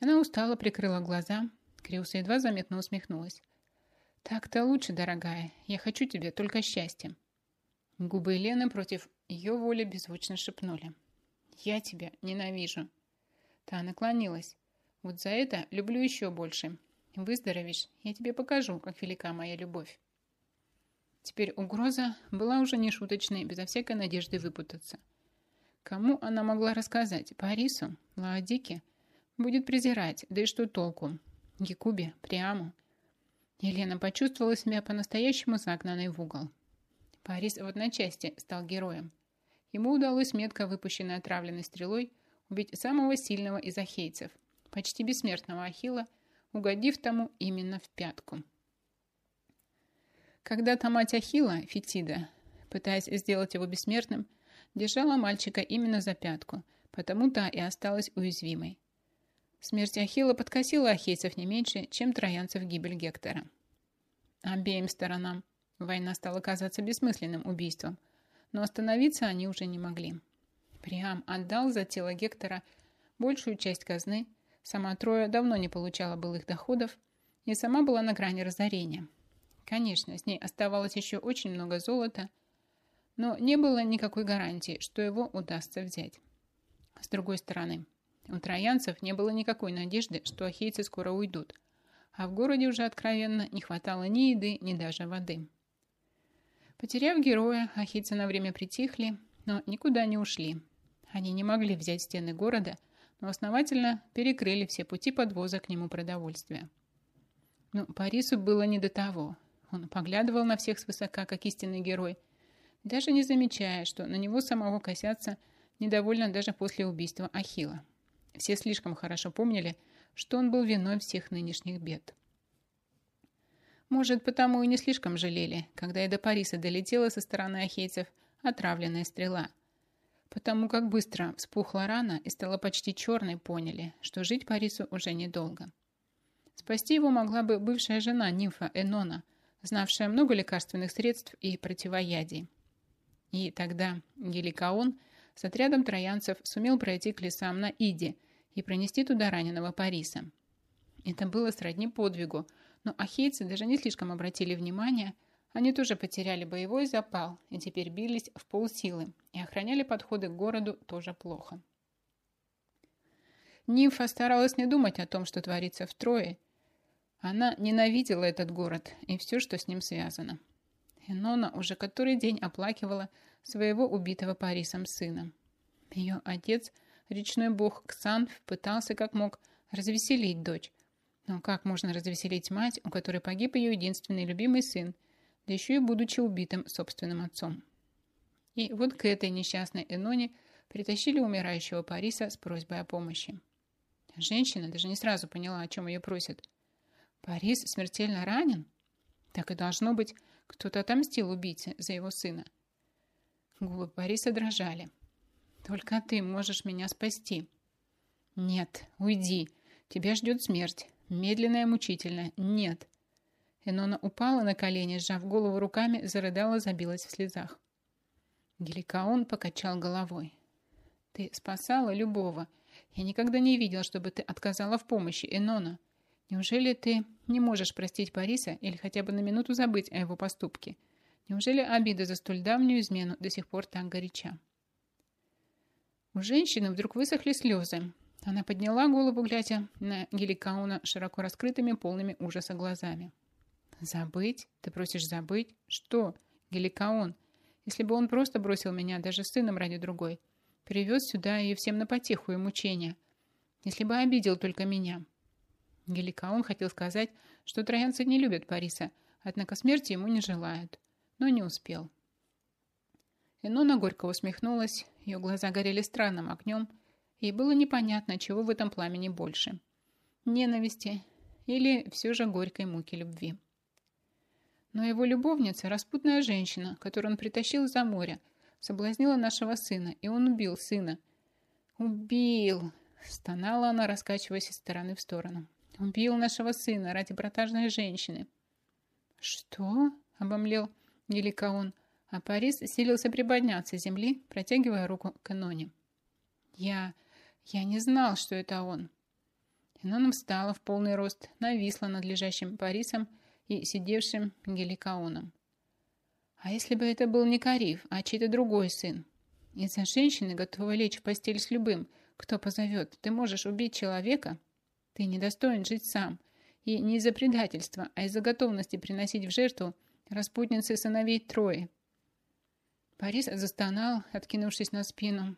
Она устало прикрыла глаза. Криуса едва заметно усмехнулась. «Так-то лучше, дорогая. Я хочу тебе только счастья». Губы Елены против ее воли беззвучно шепнули. «Я тебя ненавижу». Та наклонилась. Вот за это люблю еще больше. Выздоровеешь, я тебе покажу, как велика моя любовь. Теперь угроза была уже не шуточной, безо всякой надежды выпутаться. Кому она могла рассказать? Парису? Лаодике? Будет презирать, да и что толку? Якубе? Приаму? Елена почувствовала себя по-настоящему загнанной в угол. Парис в одночасье стал героем. Ему удалось метко выпущенной отравленной стрелой убить самого сильного из ахейцев – почти бессмертного Ахилла, угодив тому именно в пятку. Когда-то мать Ахилла, Фетида, пытаясь сделать его бессмертным, держала мальчика именно за пятку, потому та и осталась уязвимой. Смерть Ахилла подкосила ахейцев не меньше, чем троянцев гибель Гектора. обеим сторонам. Война стала казаться бессмысленным убийством, но остановиться они уже не могли. Приам отдал за тело Гектора большую часть казны, сама Троя давно не получала былых доходов и сама была на грани разорения. Конечно, с ней оставалось еще очень много золота, но не было никакой гарантии, что его удастся взять. С другой стороны, у троянцев не было никакой надежды, что ахейцы скоро уйдут, а в городе уже откровенно не хватало ни еды, ни даже воды. Потеряв героя, ахийцы на время притихли, но никуда не ушли. Они не могли взять стены города, но основательно перекрыли все пути подвоза к нему продовольствия. Но Парису было не до того. Он поглядывал на всех свысока, как истинный герой, даже не замечая, что на него самого косятся недовольно даже после убийства Ахила. Все слишком хорошо помнили, что он был виной всех нынешних бед. Может, потому и не слишком жалели, когда и до Париса долетела со стороны ахейцев отравленная стрела. Потому как быстро вспухла рана и стала почти черной, поняли, что жить Парису уже недолго. Спасти его могла бы бывшая жена нимфа Энона, знавшая много лекарственных средств и противоядий. И тогда Геликаон с отрядом троянцев сумел пройти к лесам на Иде и пронести туда раненого Париса. Это было сродни подвигу, но ахейцы даже не слишком обратили внимание, они тоже потеряли боевой запал и теперь бились в полсилы и охраняли подходы к городу тоже плохо. Нимфа старалась не думать о том, что творится в Трое. Она ненавидела этот город и все, что с ним связано. Энона уже который день оплакивала своего убитого Парисом сына. Ее отец, речной бог Ксанф, пытался как мог развеселить дочь. Но как можно развеселить мать, у которой погиб ее единственный любимый сын, да еще и будучи убитым собственным отцом? И вот к этой несчастной Эноне притащили умирающего Париса с просьбой о помощи. Женщина даже не сразу поняла, о чем ее просят. Парис смертельно ранен? Так и должно быть, кто-то отомстил убийце за его сына. Губы Париса дрожали. «Только ты можешь меня спасти». «Нет, уйди. Тебя ждет смерть. Медленная и мучительная. Нет». Энона упала на колени, сжав голову руками, зарыдала, забилась в слезах. Геликаон покачал головой. «Ты спасала любого. Я никогда не видел, чтобы ты отказала в помощи, Энона. Неужели ты не можешь простить Париса или хотя бы на минуту забыть о его поступке?» Неужели обида за столь давнюю измену до сих пор так горяча? У женщины вдруг высохли слезы. Она подняла голову, глядя на Геликауна широко раскрытыми, полными ужаса глазами. «Забыть? Ты просишь забыть? Что, Геликаон? Если бы он просто бросил меня, даже сыном ради другой, привез сюда и всем на потеху и мучения. Если бы обидел только меня». Геликаон хотел сказать, что троянцы не любят Париса, однако смерти ему не желают но не успел. Инона горько усмехнулась, ее глаза горели странным огнем, и было непонятно, чего в этом пламени больше – ненависти или все же горькой муки любви. Но его любовница, распутная женщина, которую он притащил за моря, соблазнила нашего сына, и он убил сына. «Убил!» – стонала она, раскачиваясь из стороны в сторону. «Убил нашего сына ради братажной женщины». «Что?» – обомлел Геликаон, а Парис силился приподняться с земли, протягивая руку к Эноне. «Я... я не знал, что это он». Энона встала в полный рост, нависла над лежащим Парисом и сидевшим Геликаоном. А если бы это был не Кариф, а чей-то другой сын? Из-за женщины готова лечь в постель с любым, кто позовет. Ты можешь убить человека? Ты недостоин жить сам. И не из-за предательства, а из-за готовности приносить в жертву распутницы сыновей Трои. Парис застонал, откинувшись на спину.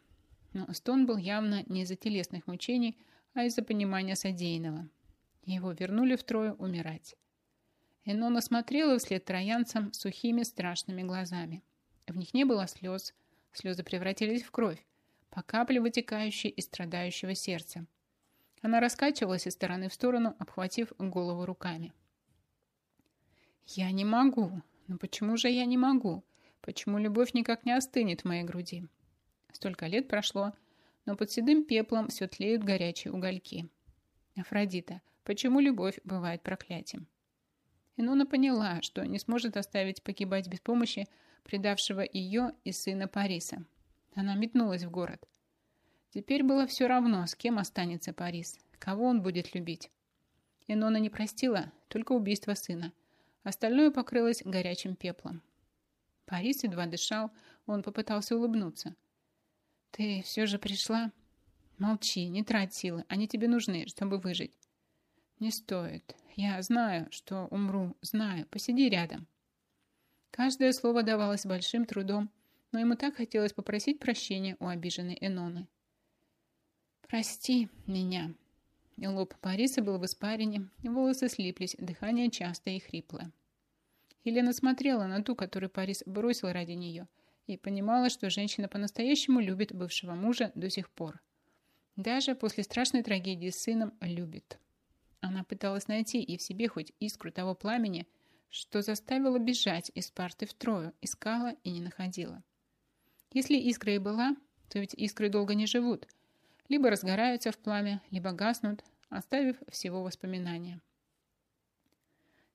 Но стон был явно не из-за телесных мучений, а из-за понимания содеянного. Его вернули в Трою умирать. Энона смотрела вслед троянцам сухими страшными глазами. В них не было слез, слезы превратились в кровь, по капле вытекающей из страдающего сердца. Она раскачивалась из стороны в сторону, обхватив голову руками. Я не могу. Но почему же я не могу? Почему любовь никак не остынет в моей груди? Столько лет прошло, но под седым пеплом все тлеют горячие угольки. Афродита, почему любовь бывает проклятием? Инона поняла, что не сможет оставить погибать без помощи предавшего ее и сына Париса. Она метнулась в город. Теперь было все равно, с кем останется Парис, кого он будет любить. Инона не простила, только убийство сына. Остальное покрылось горячим пеплом. Парис едва дышал, он попытался улыбнуться. «Ты все же пришла?» «Молчи, не трать силы, они тебе нужны, чтобы выжить». «Не стоит. Я знаю, что умру, знаю. Посиди рядом». Каждое слово давалось большим трудом, но ему так хотелось попросить прощения у обиженной Эноны. «Прости меня». И лоб Париса был в испарине, волосы слиплись, дыхание частое и хриплое. Елена смотрела на ту, которую Парис бросил ради нее, и понимала, что женщина по-настоящему любит бывшего мужа до сих пор. Даже после страшной трагедии с сыном любит. Она пыталась найти и в себе хоть искру того пламени, что заставило бежать из парты втрою, искала и не находила. Если искра и была, то ведь искры долго не живут. Либо разгораются в пламя, либо гаснут, оставив всего воспоминания.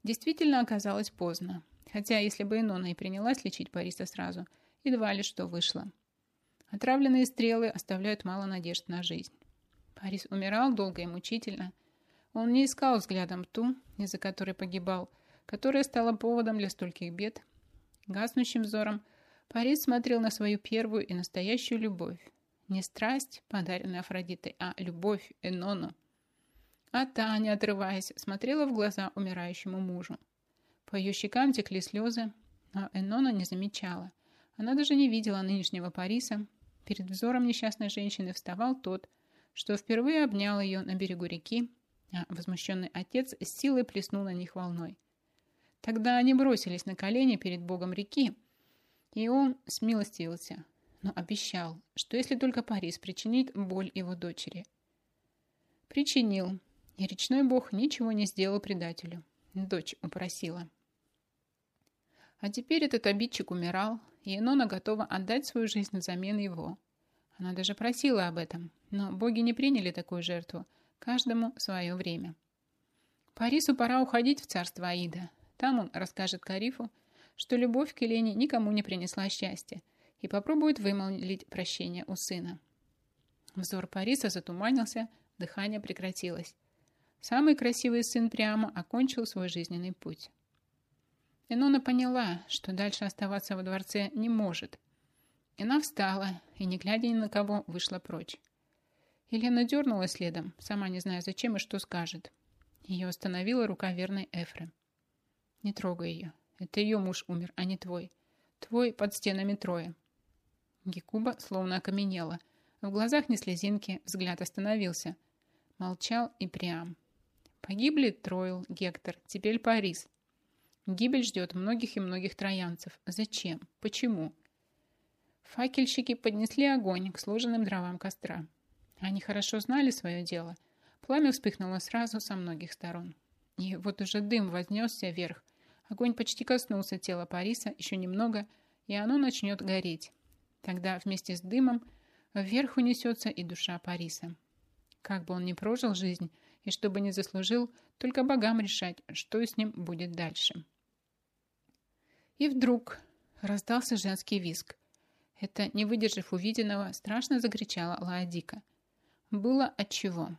Действительно оказалось поздно. Хотя, если бы Инона и принялась лечить Бориса сразу, едва ли что вышло. Отравленные стрелы оставляют мало надежд на жизнь. Борис умирал долго и мучительно. Он не искал взглядом ту, из-за которой погибал, которая стала поводом для стольких бед. Гаснущим взором Борис смотрел на свою первую и настоящую любовь. Не страсть, подаренная Афродитой, а любовь Энону. А Таня, отрываясь, смотрела в глаза умирающему мужу. По ее щекам текли слезы, а Энона не замечала. Она даже не видела нынешнего Париса. Перед взором несчастной женщины вставал тот, что впервые обнял ее на берегу реки, а возмущенный отец с силой плеснул на них волной. Тогда они бросились на колени перед богом реки, и он смилостивился, но обещал, что если только Парис причинит боль его дочери. Причинил, и речной бог ничего не сделал предателю. Дочь упросила. А теперь этот обидчик умирал, и Инона готова отдать свою жизнь взамен его. Она даже просила об этом, но боги не приняли такую жертву, каждому свое время. Парису пора уходить в царство Аида. Там он расскажет Карифу, что любовь к Елене никому не принесла счастья, и попробует вымолить прощение у сына. Взор Париса затуманился, дыхание прекратилось. Самый красивый сын прямо окончил свой жизненный путь. Энона поняла, что дальше оставаться во дворце не может. Она встала и, не глядя ни на кого, вышла прочь. Елена дернула следом, сама не зная зачем и что скажет. Ее остановила рука верной Эфры. «Не трогай ее. Это ее муж умер, а не твой. Твой под стенами трое». Гекуба словно окаменела. В глазах не слезинки, взгляд остановился. Молчал и прям. Погибли Троил, Гектор, теперь Парис. Гибель ждет многих и многих троянцев. Зачем? Почему? Факельщики поднесли огонь к сложенным дровам костра. Они хорошо знали свое дело. Пламя вспыхнуло сразу со многих сторон. И вот уже дым вознесся вверх. Огонь почти коснулся тела Париса, еще немного, и оно начнет гореть. Тогда вместе с дымом вверх унесется и душа Париса. Как бы он ни прожил жизнь, и чтобы не заслужил, только богам решать, что с ним будет дальше. И вдруг раздался женский визг. Это, не выдержав увиденного, страшно закричала Лаодика. Было отчего.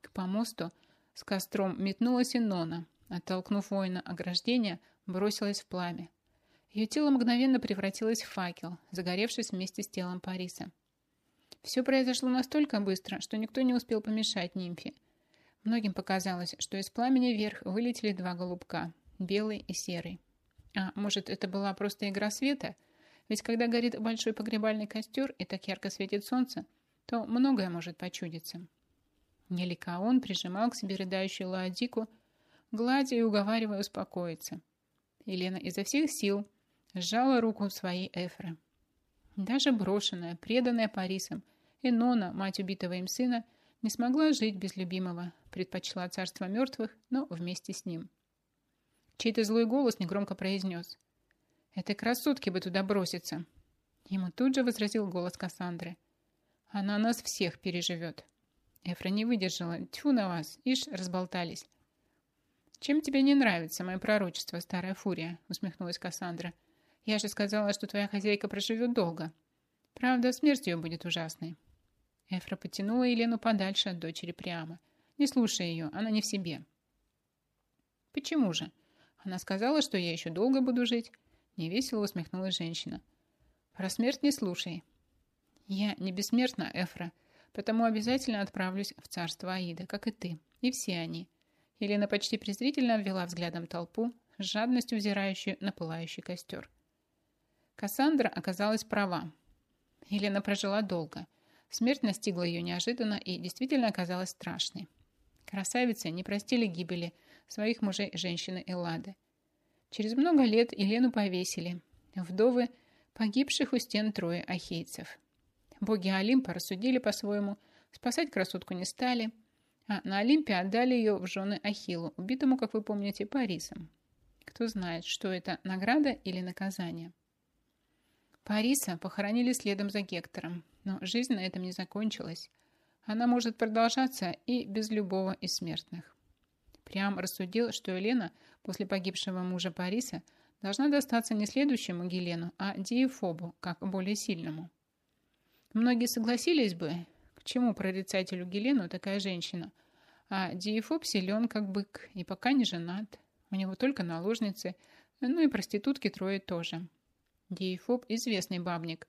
К помосту с костром метнулась Инона, оттолкнув воина ограждения, бросилась в пламя. Ее тело мгновенно превратилось в факел, загоревшись вместе с телом Париса. Все произошло настолько быстро, что никто не успел помешать нимфе. Многим показалось, что из пламени вверх вылетели два голубка, белый и серый. А может, это была просто игра света? Ведь когда горит большой погребальный костер и так ярко светит солнце, то многое может почудиться. Неликаон прижимал к себе рыдающую Лаодику, гладя и уговаривая успокоиться. Елена изо всех сил сжала руку своей Эфры. Даже брошенная, преданная Парисом, Энона, мать убитого им сына, не смогла жить без любимого, предпочла царство мертвых, но вместе с ним. Чей-то злой голос негромко произнес. «Этой красотке бы туда броситься!» Ему тут же возразил голос Кассандры. «Она нас всех переживет!» Эфра не выдержала. «Тьфу на вас! Ишь, разболтались!» «Чем тебе не нравится мое пророчество, старая фурия?» усмехнулась Кассандра. «Я же сказала, что твоя хозяйка проживет долго. Правда, смерть ее будет ужасной». Эфра потянула Елену подальше от дочери прямо. «Не слушай ее, она не в себе». «Почему же? Она сказала, что я еще долго буду жить». Невесело усмехнулась женщина. «Про смерть не слушай. Я не бессмертна, Эфра, потому обязательно отправлюсь в царство Аида, как и ты, и все они». Елена почти презрительно обвела взглядом толпу, с жадностью взирающую на пылающий костер. Кассандра оказалась права. Елена прожила долго. Смерть настигла ее неожиданно и действительно оказалась страшной. Красавицы не простили гибели своих мужей женщины Эллады. Через много лет Елену повесили. Вдовы погибших у стен трое ахейцев. Боги Олимпа рассудили по-своему, спасать красотку не стали, а на Олимпе отдали ее в жены Ахиллу, убитому, как вы помните, Парисом. Кто знает, что это награда или наказание. Париса похоронили следом за Гектором, но жизнь на этом не закончилась. Она может продолжаться и без любого из смертных. Прям рассудил, что Елена после погибшего мужа Париса должна достаться не следующему Гелену, а Диефобу, как более сильному. Многие согласились бы, к чему прорицателю Гелену такая женщина, а Диефоб силен, как бык, и пока не женат. У него только наложницы, ну и проститутки трое тоже. Диефоб – известный бабник.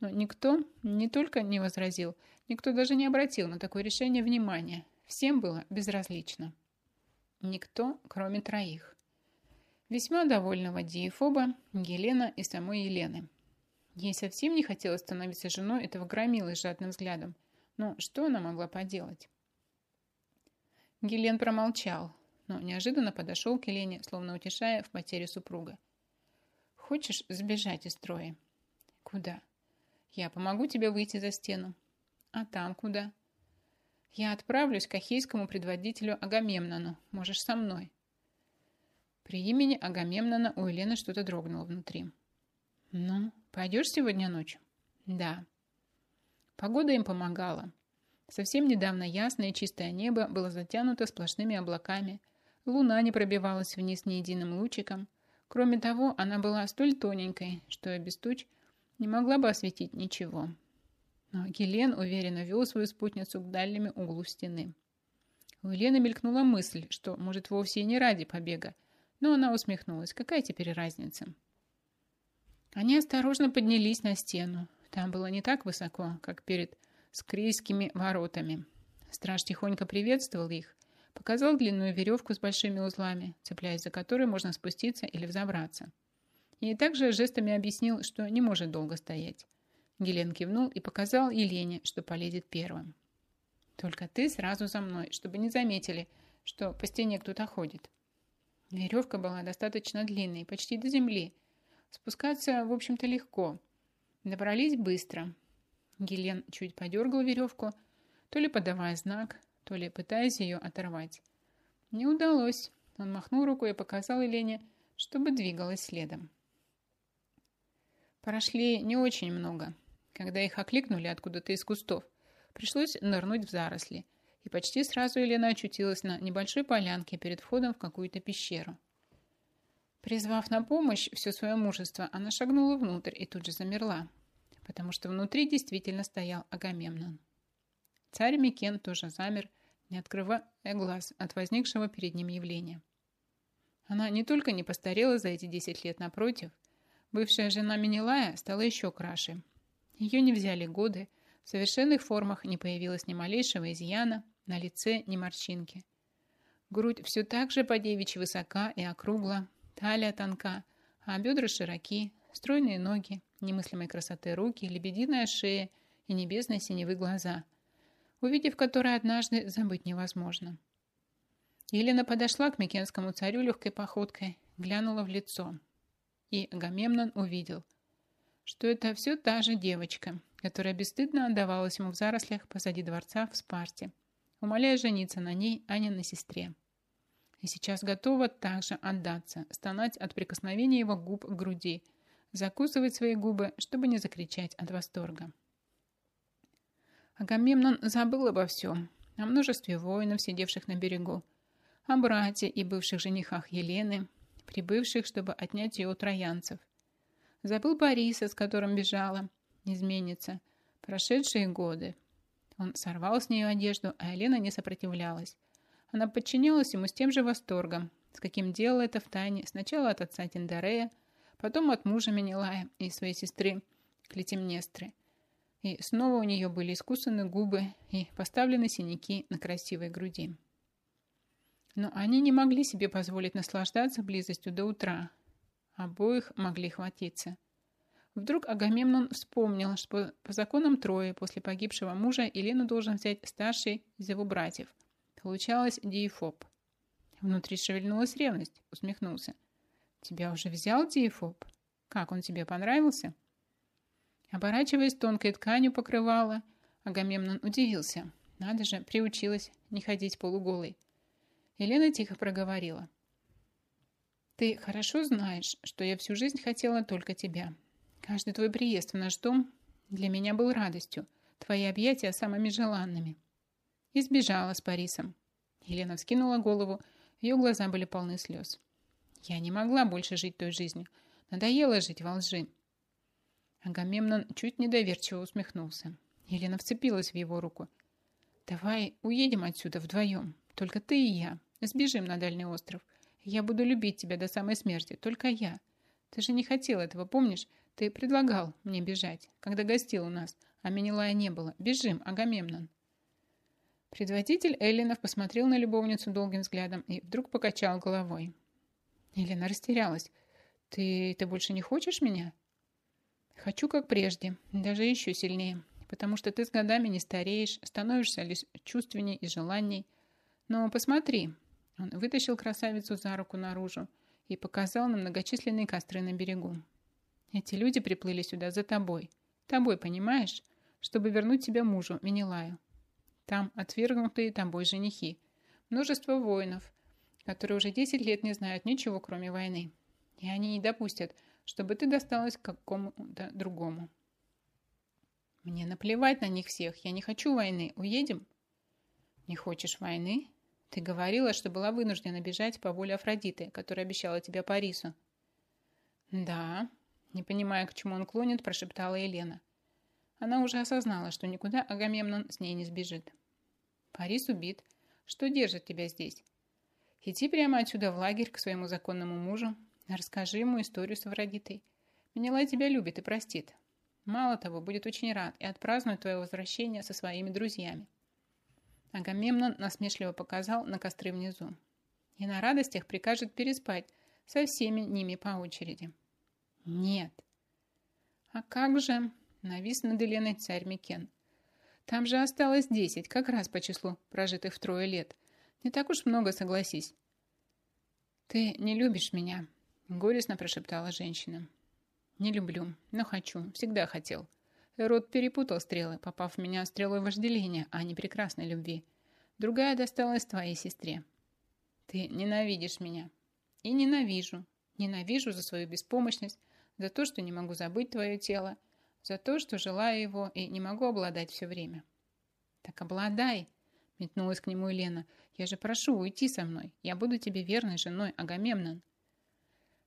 Но никто не только не возразил, никто даже не обратил на такое решение внимания. Всем было безразлично. Никто, кроме троих. Весьма довольного Диефоба, Гелена и самой Елены. Ей совсем не хотелось становиться женой этого громилы с жадным взглядом. Но что она могла поделать? Гелен промолчал, но неожиданно подошел к Елене, словно утешая в потере супруга. Хочешь сбежать из строя? Куда? Я помогу тебе выйти за стену. А там куда? Я отправлюсь к ахейскому предводителю Агамемнону. Можешь со мной. При имени Агамемнона у Елены что-то дрогнуло внутри. Ну, пойдешь сегодня ночью? Да. Погода им помогала. Совсем недавно ясное чистое небо было затянуто сплошными облаками. Луна не пробивалась вниз ни единым лучиком – Кроме того, она была столь тоненькой, что без туч не могла бы осветить ничего. Но Гелен уверенно вел свою спутницу к дальнему углу стены. У Елены мелькнула мысль, что, может, вовсе и не ради побега, но она усмехнулась. Какая теперь разница? Они осторожно поднялись на стену. Там было не так высоко, как перед скрийскими воротами. Страж тихонько приветствовал их, Показал длинную веревку с большими узлами, цепляясь за которую можно спуститься или взобраться. И также жестами объяснил, что не может долго стоять. Гелен кивнул и показал Елене, что полезет первым. «Только ты сразу за мной, чтобы не заметили, что по стене кто-то ходит». Веревка была достаточно длинной, почти до земли. Спускаться, в общем-то, легко. Добрались быстро. Гелен чуть подергал веревку, то ли подавая знак, то ли пытаясь ее оторвать. Не удалось. Он махнул рукой и показал Елене, чтобы двигалась следом. Прошли не очень много. Когда их окликнули откуда-то из кустов, пришлось нырнуть в заросли, и почти сразу Елена очутилась на небольшой полянке перед входом в какую-то пещеру. Призвав на помощь все свое мужество, она шагнула внутрь и тут же замерла, потому что внутри действительно стоял Агамемнон. Царь Микен тоже замер, не открывая глаз от возникшего перед ним явления. Она не только не постарела за эти десять лет напротив, бывшая жена Менелая стала еще краше. Ее не взяли годы, в совершенных формах не появилось ни малейшего изъяна, на лице ни морщинки. Грудь все так же по девичьи высока и округла, талия тонка, а бедра широки, стройные ноги, немыслимой красоты руки, лебединая шея и небесные синевы глаза, увидев который однажды забыть невозможно. Елена подошла к Микенскому царю легкой походкой, глянула в лицо. И Агамемнон увидел, что это все та же девочка, которая бесстыдно отдавалась ему в зарослях позади дворца в Спарте, умоляя жениться на ней, а не на сестре. И сейчас готова также отдаться, стонать от прикосновения его губ к груди, закусывать свои губы, чтобы не закричать от восторга. Агамемнон забыл обо всем, о множестве воинов, сидевших на берегу, о брате и бывших женихах Елены, прибывших, чтобы отнять ее у троянцев. Забыл Бориса, с которым бежала, изменится, прошедшие годы. Он сорвал с нее одежду, а Елена не сопротивлялась. Она подчинялась ему с тем же восторгом, с каким делала это в тайне сначала от отца Тиндарея, потом от мужа Менелая и своей сестры Клетимнестры. И снова у нее были искусаны губы и поставлены синяки на красивой груди. Но они не могли себе позволить наслаждаться близостью до утра. Обоих могли хватиться. Вдруг Агамемнон вспомнил, что по законам Трои после погибшего мужа Елену должен взять старший из его братьев. Получалось Диефоб. Внутри шевельнулась ревность, усмехнулся. «Тебя уже взял Диефоб? Как, он тебе понравился?» Оборачиваясь тонкой тканью покрывала, Агамемнон удивился. Надо же, приучилась не ходить полуголой. Елена тихо проговорила. «Ты хорошо знаешь, что я всю жизнь хотела только тебя. Каждый твой приезд в наш дом для меня был радостью, твои объятия самыми желанными». И сбежала с Парисом. Елена вскинула голову, ее глаза были полны слез. «Я не могла больше жить той жизнью. Надоело жить во лжи». Агамемнон чуть недоверчиво усмехнулся. Елена вцепилась в его руку. «Давай уедем отсюда вдвоем, только ты и я. Сбежим на дальний остров. Я буду любить тебя до самой смерти, только я. Ты же не хотел этого, помнишь? Ты предлагал мне бежать, когда гостил у нас, а Менелая не было. Бежим, Агамемнон. Предводитель Эллинов посмотрел на любовницу долгим взглядом и вдруг покачал головой. Елена растерялась. «Ты, ты больше не хочешь меня?» «Хочу, как прежде, даже еще сильнее, потому что ты с годами не стареешь, становишься лишь чувственней и желанней. Но посмотри, он вытащил красавицу за руку наружу и показал на многочисленные костры на берегу. Эти люди приплыли сюда за тобой. Тобой, понимаешь? Чтобы вернуть тебя мужу, Менелаю. Там отвергнутые тобой женихи. Множество воинов, которые уже 10 лет не знают ничего, кроме войны. И они не допустят, чтобы ты досталась какому-то другому. Мне наплевать на них всех. Я не хочу войны. Уедем? Не хочешь войны? Ты говорила, что была вынуждена бежать по воле Афродиты, которая обещала тебе Парису. Да, не понимая, к чему он клонит, прошептала Елена. Она уже осознала, что никуда Агамемнон с ней не сбежит. Парис убит. Что держит тебя здесь? Иди прямо отсюда в лагерь к своему законному мужу. Расскажи ему историю с Афродитой. Менелай тебя любит и простит. Мало того, будет очень рад и отпразднует твое возвращение со своими друзьями. Агамемнон насмешливо показал на костры внизу. И на радостях прикажет переспать со всеми ними по очереди. Нет. А как же, навис над Еленой царь Микен. Там же осталось десять, как раз по числу прожитых втрое лет. Не так уж много, согласись. Ты не любишь меня, горестно прошептала женщина. Не люблю, но хочу, всегда хотел. Род перепутал стрелы, попав в меня стрелой вожделения, а не прекрасной любви. Другая досталась твоей сестре. Ты ненавидишь меня. И ненавижу. Ненавижу за свою беспомощность, за то, что не могу забыть твое тело, за то, что желаю его и не могу обладать все время. Так обладай, метнулась к нему Елена. Я же прошу уйти со мной. Я буду тебе верной женой, Агамемнон.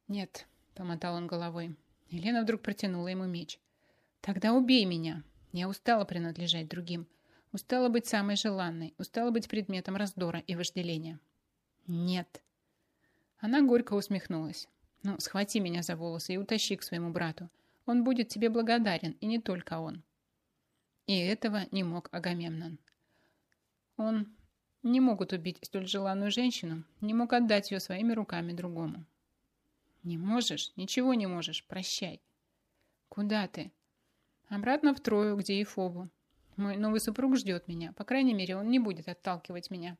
Нет, помотал он головой. Елена вдруг протянула ему меч. Тогда убей меня. Я устала принадлежать другим. Устала быть самой желанной. Устала быть предметом раздора и вожделения. Нет. Она горько усмехнулась. Ну, схвати меня за волосы и утащи к своему брату. Он будет тебе благодарен, и не только он. И этого не мог Агамемнон. Он не могут убить столь желанную женщину, не мог отдать ее своими руками другому. Не можешь, ничего не можешь, прощай. Куда ты? Обратно в Трою, где и Фобу. Мой новый супруг ждет меня. По крайней мере, он не будет отталкивать меня.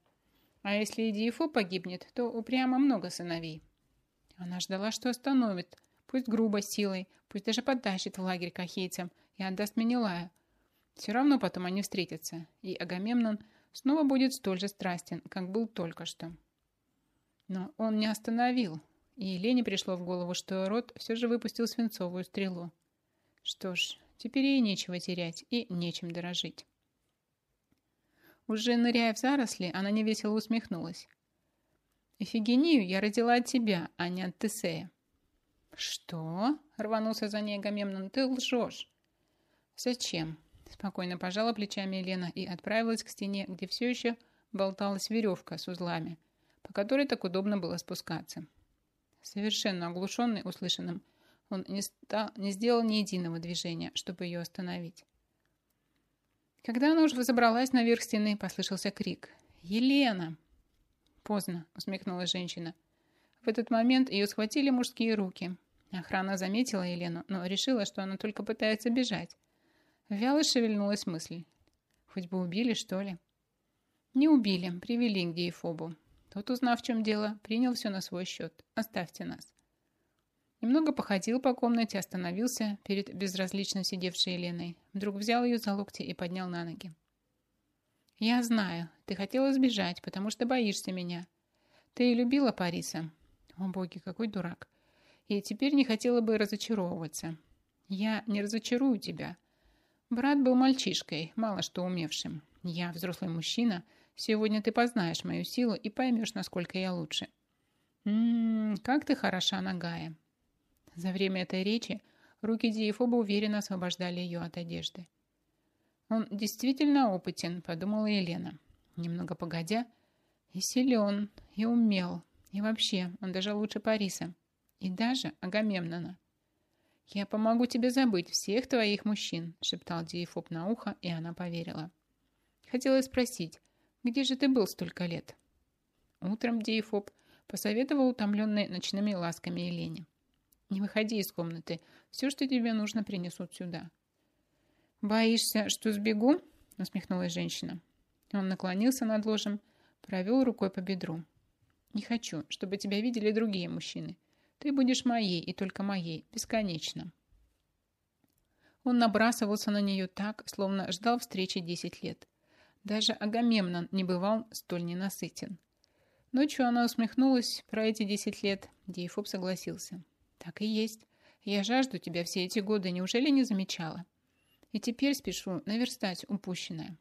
А если и Диефо погибнет, то упрямо много сыновей. Она ждала, что остановит. Пусть грубо, силой, пусть даже подтащит в лагерь к ахейцам и отдаст Менелая. Все равно потом они встретятся, и Агамемнон снова будет столь же страстен, как был только что. Но он не остановил, и Елене пришло в голову, что Рот все же выпустил свинцовую стрелу. Что ж, Теперь ей нечего терять и нечем дорожить. Уже ныряя в заросли, она невесело усмехнулась. Эфигению я родила от тебя, а не от Тесея. Что? Рванулся за ней Агамемнон. Ты лжешь. Зачем? Спокойно пожала плечами Елена и отправилась к стене, где все еще болталась веревка с узлами, по которой так удобно было спускаться. Совершенно оглушенный услышанным, он не, стал, не сделал ни единого движения, чтобы ее остановить. Когда она уже взобралась наверх стены, послышался крик. «Елена!» «Поздно», — усмехнулась женщина. В этот момент ее схватили мужские руки. Охрана заметила Елену, но решила, что она только пытается бежать. Вяло шевельнулась мысль. Хоть бы убили, что ли? Не убили, привели к Дейфобу. Тот, узнав, в чем дело, принял все на свой счет. Оставьте нас. Немного походил по комнате, остановился перед безразлично сидевшей Еленой. Вдруг взял ее за локти и поднял на ноги. «Я знаю, ты хотела сбежать, потому что боишься меня. Ты и любила Париса. О боги, какой дурак. И теперь не хотела бы разочаровываться. Я не разочарую тебя. Брат был мальчишкой, мало что умевшим. Я взрослый мужчина. Сегодня ты познаешь мою силу и поймешь, насколько я лучше. Ммм, как ты хороша, ногая. За время этой речи руки Диефоба уверенно освобождали ее от одежды. «Он действительно опытен», — подумала Елена. Немного погодя, и силен, и умел, и вообще, он даже лучше Париса, и даже Агамемнона. «Я помогу тебе забыть всех твоих мужчин», — шептал Диефоб на ухо, и она поверила. Хотела спросить, где же ты был столько лет? Утром Диефоб посоветовал утомленной ночными ласками Елене. Не выходи из комнаты. Все, что тебе нужно, принесут сюда. Боишься, что сбегу? Усмехнулась женщина. Он наклонился над ложем, провел рукой по бедру. Не хочу, чтобы тебя видели другие мужчины. Ты будешь моей и только моей, бесконечно. Он набрасывался на нее так, словно ждал встречи десять лет. Даже Агамемнон не бывал столь ненасытен. Ночью она усмехнулась про эти десять лет. Дейфоб согласился. Так и есть. Я жажду тебя все эти годы, неужели не замечала? И теперь спешу наверстать упущенное.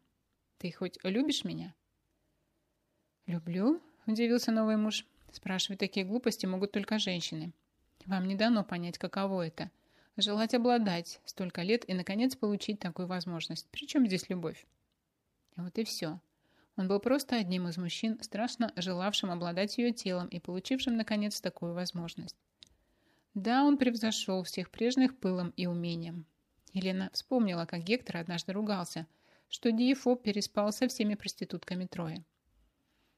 Ты хоть любишь меня? Люблю, удивился новый муж. Спрашивать такие глупости могут только женщины. Вам не дано понять, каково это. Желать обладать столько лет и, наконец, получить такую возможность. Причем здесь любовь? Вот и все. Он был просто одним из мужчин, страшно желавшим обладать ее телом и получившим, наконец, такую возможность. Да, он превзошел всех прежних пылом и умением. Елена вспомнила, как Гектор однажды ругался, что Диефоб переспал со всеми проститутками Троя.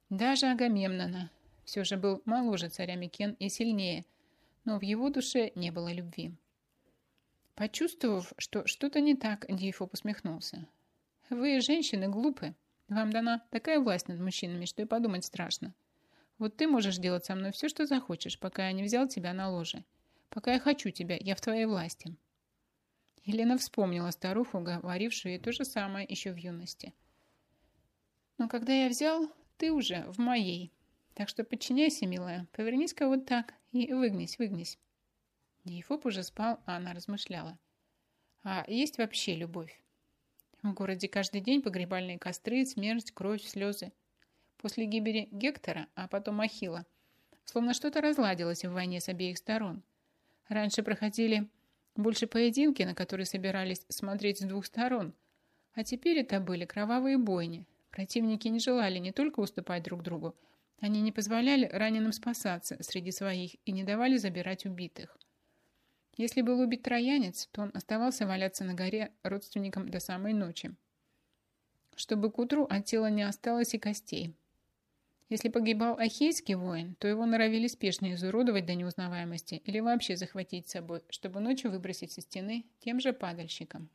Даже Агамемнона все же был моложе царя Микен и сильнее, но в его душе не было любви. Почувствовав, что что-то не так, Диефоб усмехнулся. «Вы, женщины, глупы. Вам дана такая власть над мужчинами, что и подумать страшно. Вот ты можешь делать со мной все, что захочешь, пока я не взял тебя на ложе. Пока я хочу тебя, я в твоей власти». Елена вспомнила старуху, говорившую ей то же самое еще в юности. «Но когда я взял, ты уже в моей. Так что подчиняйся, милая, повернись-ка вот так и выгнись, выгнись». Ейфоп уже спал, а она размышляла. «А есть вообще любовь?» В городе каждый день погребальные костры, смерть, кровь, слезы. После гибели Гектора, а потом Ахила, словно что-то разладилось в войне с обеих сторон – Раньше проходили больше поединки, на которые собирались смотреть с двух сторон. А теперь это были кровавые бойни. Противники не желали не только уступать друг другу, они не позволяли раненым спасаться среди своих и не давали забирать убитых. Если был убит троянец, то он оставался валяться на горе родственникам до самой ночи. Чтобы к утру от тела не осталось и костей. Если погибал ахейский воин, то его норовили спешно изуродовать до неузнаваемости или вообще захватить с собой, чтобы ночью выбросить со стены тем же падальщикам.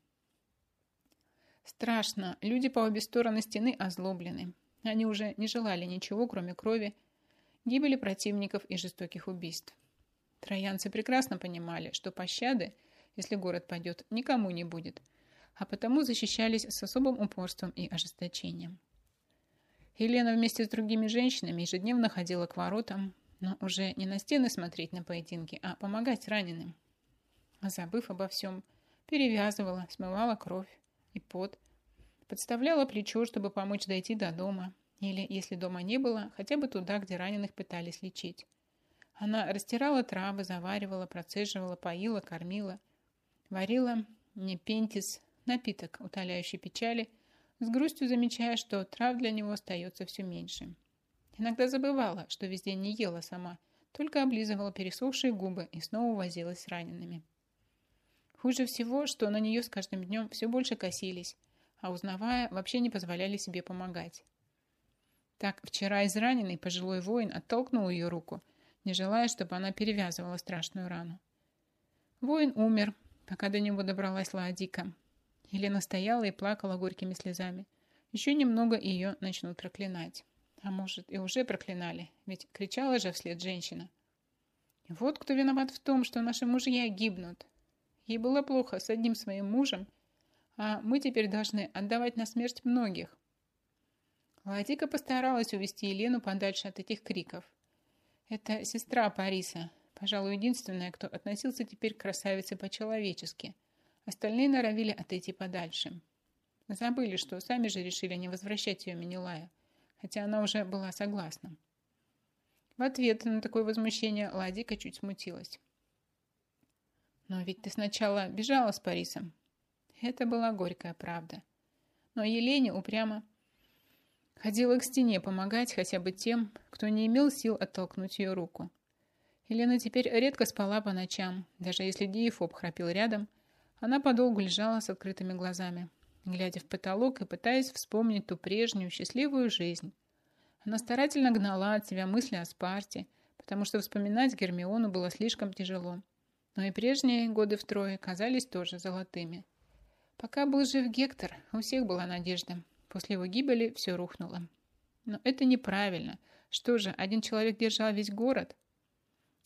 Страшно. Люди по обе стороны стены озлоблены. Они уже не желали ничего, кроме крови, гибели противников и жестоких убийств. Троянцы прекрасно понимали, что пощады, если город пойдет, никому не будет, а потому защищались с особым упорством и ожесточением. Елена вместе с другими женщинами ежедневно ходила к воротам, но уже не на стены смотреть на поединки, а помогать раненым. Забыв обо всем, перевязывала, смывала кровь и пот, подставляла плечо, чтобы помочь дойти до дома, Или, если дома не было, хотя бы туда, где раненых пытались лечить. Она растирала травы, заваривала, процеживала, поила, кормила. Варила непентис, напиток, утоляющий печали, с грустью замечая, что трав для него остается все меньше. Иногда забывала, что весь день не ела сама, только облизывала пересохшие губы и снова возилась с ранеными. Хуже всего, что на нее с каждым днем все больше косились, а узнавая, вообще не позволяли себе помогать. Так вчера израненный пожилой воин оттолкнул ее руку, не желая, чтобы она перевязывала страшную рану. Воин умер, пока до него добралась Ладика. Елена стояла и плакала горькими слезами. Еще немного ее начнут проклинать. А может, и уже проклинали, ведь кричала же вслед женщина. Вот кто виноват в том, что наши мужья гибнут. Ей было плохо с одним своим мужем, а мы теперь должны отдавать на смерть многих. Ладика постаралась увести Елену подальше от этих криков. Это сестра Париса, пожалуй, единственная, кто относился теперь к красавице по-человечески. Остальные норовили отойти подальше. Забыли, что сами же решили не возвращать ее Минилая, хотя она уже была согласна. В ответ на такое возмущение Ладика чуть смутилась. «Но ведь ты сначала бежала с Парисом». Это была горькая правда. Но Елене упрямо Ходила к стене помогать хотя бы тем, кто не имел сил оттолкнуть ее руку. Елена теперь редко спала по ночам, даже если Диефоб храпел рядом, она подолгу лежала с открытыми глазами, глядя в потолок и пытаясь вспомнить ту прежнюю счастливую жизнь. Она старательно гнала от себя мысли о Спарте, потому что вспоминать Гермиону было слишком тяжело. Но и прежние годы в трое казались тоже золотыми. Пока был жив Гектор, у всех была надежда, После его гибели все рухнуло. Но это неправильно. Что же, один человек держал весь город?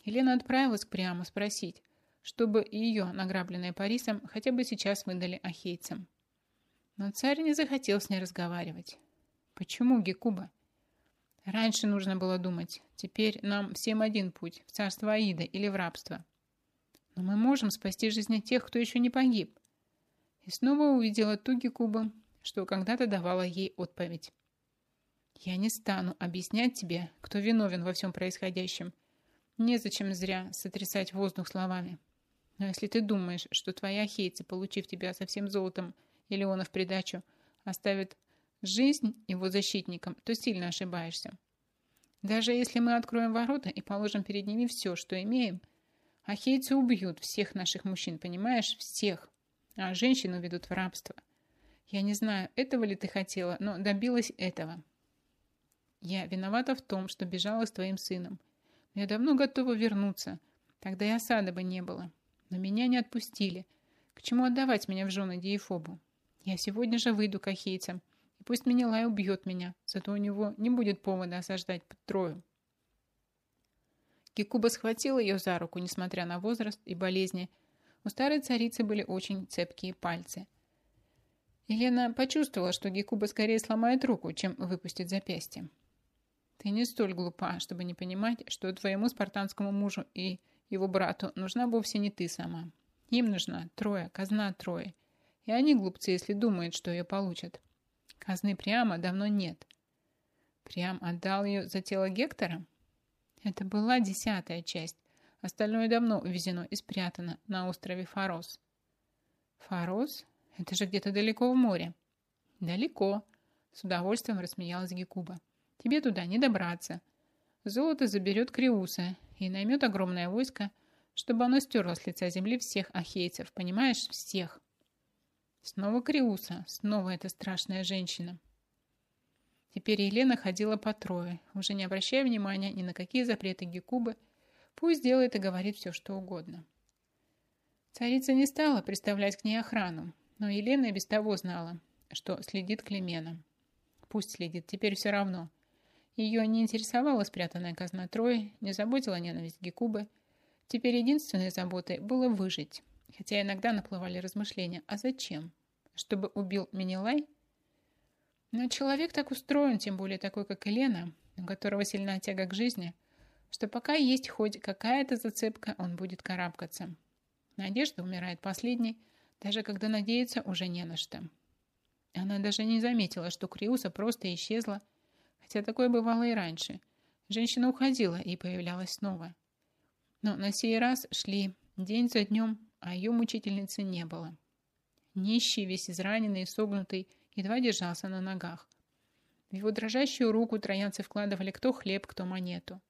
Елена отправилась прямо спросить, чтобы ее, награбленные Парисом, хотя бы сейчас выдали ахейцам. Но царь не захотел с ней разговаривать. Почему, Гекуба? Раньше нужно было думать. Теперь нам всем один путь, в царство Аида или в рабство. Но мы можем спасти жизни тех, кто еще не погиб. И снова увидела ту Гекуба, что когда-то давала ей отповедь. «Я не стану объяснять тебе, кто виновен во всем происходящем. Незачем зря сотрясать воздух словами. Но если ты думаешь, что твои ахейцы, получив тебя со всем золотом и Леона в придачу, оставят жизнь его защитникам, то сильно ошибаешься. Даже если мы откроем ворота и положим перед ними все, что имеем, ахейцы убьют всех наших мужчин, понимаешь? Всех. А женщину ведут в рабство. Я не знаю, этого ли ты хотела, но добилась этого. Я виновата в том, что бежала с твоим сыном. я давно готова вернуться. Тогда и осады бы не было. Но меня не отпустили. К чему отдавать меня в жены Диефобу? Я сегодня же выйду к ахейцам. И пусть Менелай убьет меня, зато у него не будет повода осаждать под Трою. Кикуба схватила ее за руку, несмотря на возраст и болезни. У старой царицы были очень цепкие пальцы – Елена почувствовала, что Гекуба скорее сломает руку, чем выпустит запястье. Ты не столь глупа, чтобы не понимать, что твоему спартанскому мужу и его брату нужна вовсе не ты сама. Им нужна трое, казна трое. И они глупцы, если думают, что ее получат. Казны прямо давно нет. Прям отдал ее за тело Гектора? Это была десятая часть. Остальное давно увезено и спрятано на острове Фарос. Фарос? Это же где-то далеко в море. Далеко. С удовольствием рассмеялась Гекуба. Тебе туда не добраться. Золото заберет Криуса и наймет огромное войско, чтобы оно стерло с лица земли всех ахейцев. Понимаешь? Всех. Снова Криуса. Снова эта страшная женщина. Теперь Елена ходила по трое, уже не обращая внимания ни на какие запреты Гекубы. Пусть делает и говорит все, что угодно. Царица не стала представлять к ней охрану, но Елена и без того знала, что следит Клемена. Пусть следит, теперь все равно. Ее не интересовала спрятанная казна Трои, не заботила ненависть Гекубы. Теперь единственной заботой было выжить. Хотя иногда наплывали размышления. А зачем? Чтобы убил Минилай? Но человек так устроен, тем более такой, как Елена, у которого сильна тяга к жизни, что пока есть хоть какая-то зацепка, он будет карабкаться. Надежда умирает последней, даже когда надеяться уже не на что. Она даже не заметила, что Криуса просто исчезла, Хотя такое бывало и раньше. Женщина уходила и появлялась снова. Но на сей раз шли день за днем, а ее мучительницы не было. Нищий, весь израненный и согнутый, едва держался на ногах. В его дрожащую руку троянцы вкладывали кто хлеб, кто монету.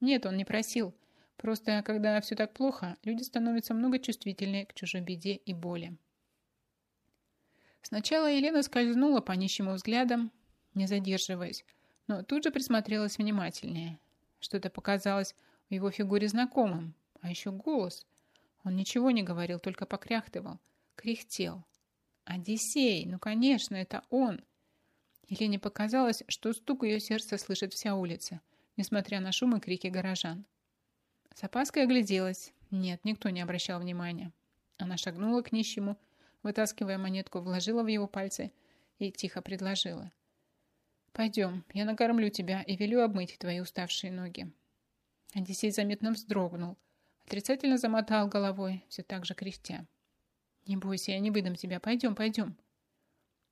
Нет, он не просил. Просто, когда все так плохо, люди становятся много чувствительнее к чужой беде и боли. Сначала Елена скользнула по нищему взглядам, не задерживаясь, но тут же присмотрелась внимательнее. Что-то показалось в его фигуре знакомым, а еще голос. Он ничего не говорил, только покряхтывал, кряхтел. «Одиссей! Ну, конечно, это он!» Елене показалось, что стук ее сердца слышит вся улица, несмотря на шум и крики горожан. С опаской огляделась. Нет, никто не обращал внимания. Она шагнула к нищему, вытаскивая монетку, вложила в его пальцы и тихо предложила. «Пойдем, я накормлю тебя и велю обмыть твои уставшие ноги». Одиссей заметно вздрогнул, отрицательно замотал головой, все так же кряхтя. «Не бойся, я не выдам тебя. Пойдем, пойдем».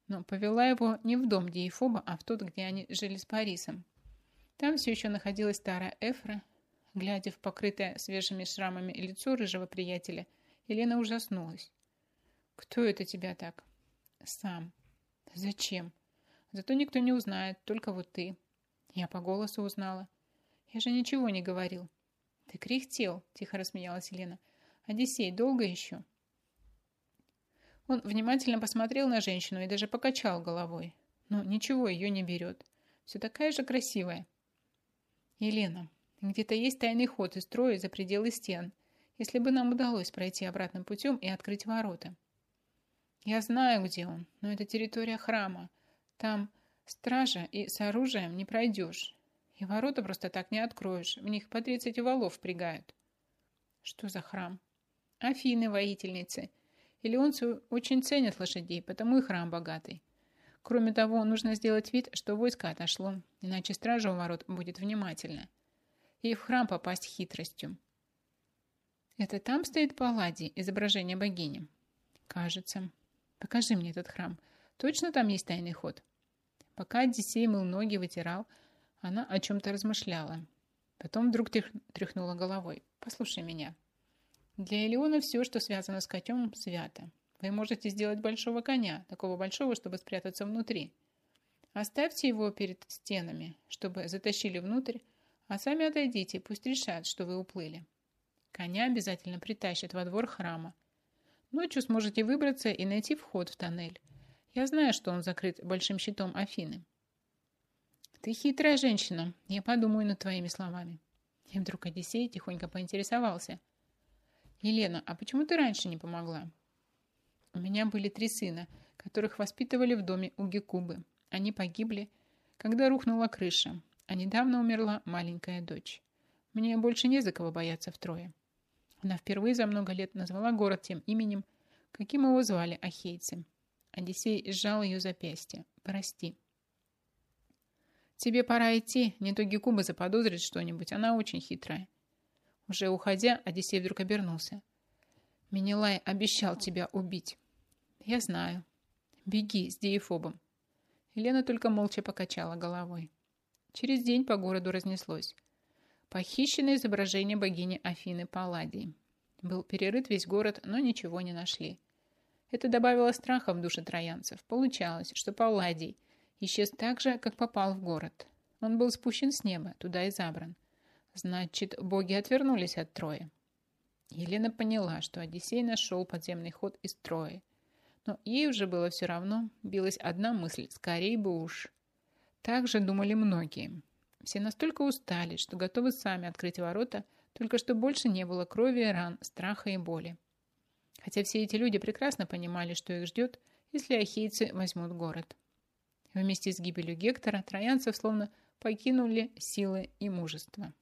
Но повела его не в дом Диефоба, а в тот, где они жили с Парисом. Там все еще находилась старая Эфра. Глядя в покрытое свежими шрамами лицо рыжего приятеля, Елена ужаснулась. «Кто это тебя так?» «Сам». «Зачем?» «Зато никто не узнает, только вот ты». Я по голосу узнала. «Я же ничего не говорил». «Ты кряхтел», — тихо рассмеялась Елена. «Одиссей, долго еще?» Он внимательно посмотрел на женщину и даже покачал головой. Но ничего ее не берет. Все такая же красивая. Елена, где-то есть тайный ход из строя за пределы стен, если бы нам удалось пройти обратным путем и открыть ворота. Я знаю, где он, но это территория храма. Там стража, и с оружием не пройдешь. И ворота просто так не откроешь. В них по 30 валов впрягают. Что за храм? Афины, воительницы. Илионцы очень ценят лошадей, потому и храм богатый. Кроме того, нужно сделать вид, что войско отошло, иначе стража у ворот будет внимательна. И в храм попасть хитростью. Это там стоит Палладий, изображение богини? Кажется. Покажи мне этот храм. Точно там есть тайный ход? Пока Одиссей мыл ноги, вытирал, она о чем-то размышляла. Потом вдруг тряхнула головой. «Послушай меня. Для Элеона все, что связано с котем, свято. Вы можете сделать большого коня, такого большого, чтобы спрятаться внутри. Оставьте его перед стенами, чтобы затащили внутрь, а сами отойдите, пусть решат, что вы уплыли. Коня обязательно притащат во двор храма. Ночью сможете выбраться и найти вход в тоннель. Я знаю, что он закрыт большим щитом Афины. Ты хитрая женщина. Я подумаю над твоими словами. И вдруг Одиссей тихонько поинтересовался – «Елена, а почему ты раньше не помогла?» «У меня были три сына, которых воспитывали в доме у Гекубы. Они погибли, когда рухнула крыша, а недавно умерла маленькая дочь. Мне больше не за кого бояться втрое». Она впервые за много лет назвала город тем именем, каким его звали ахейцы. Одиссей сжал ее запястье. «Прости». «Тебе пора идти, не то Гекуба заподозрит что-нибудь, она очень хитрая. Уже уходя, Одиссей вдруг обернулся. Менелай обещал тебя убить. Я знаю. Беги с Диефобом. Елена только молча покачала головой. Через день по городу разнеслось. Похищено изображение богини Афины Палладии. Был перерыт весь город, но ничего не нашли. Это добавило страха в душе троянцев. Получалось, что Палладий исчез так же, как попал в город. Он был спущен с неба, туда и забран. Значит, боги отвернулись от Трои. Елена поняла, что Одиссей нашел подземный ход из Трои. Но ей уже было все равно, билась одна мысль, скорее бы уж. Так же думали многие. Все настолько устали, что готовы сами открыть ворота, только что больше не было крови ран, страха и боли. Хотя все эти люди прекрасно понимали, что их ждет, если ахейцы возьмут город. Вместе с гибелью Гектора троянцев словно покинули силы и мужество.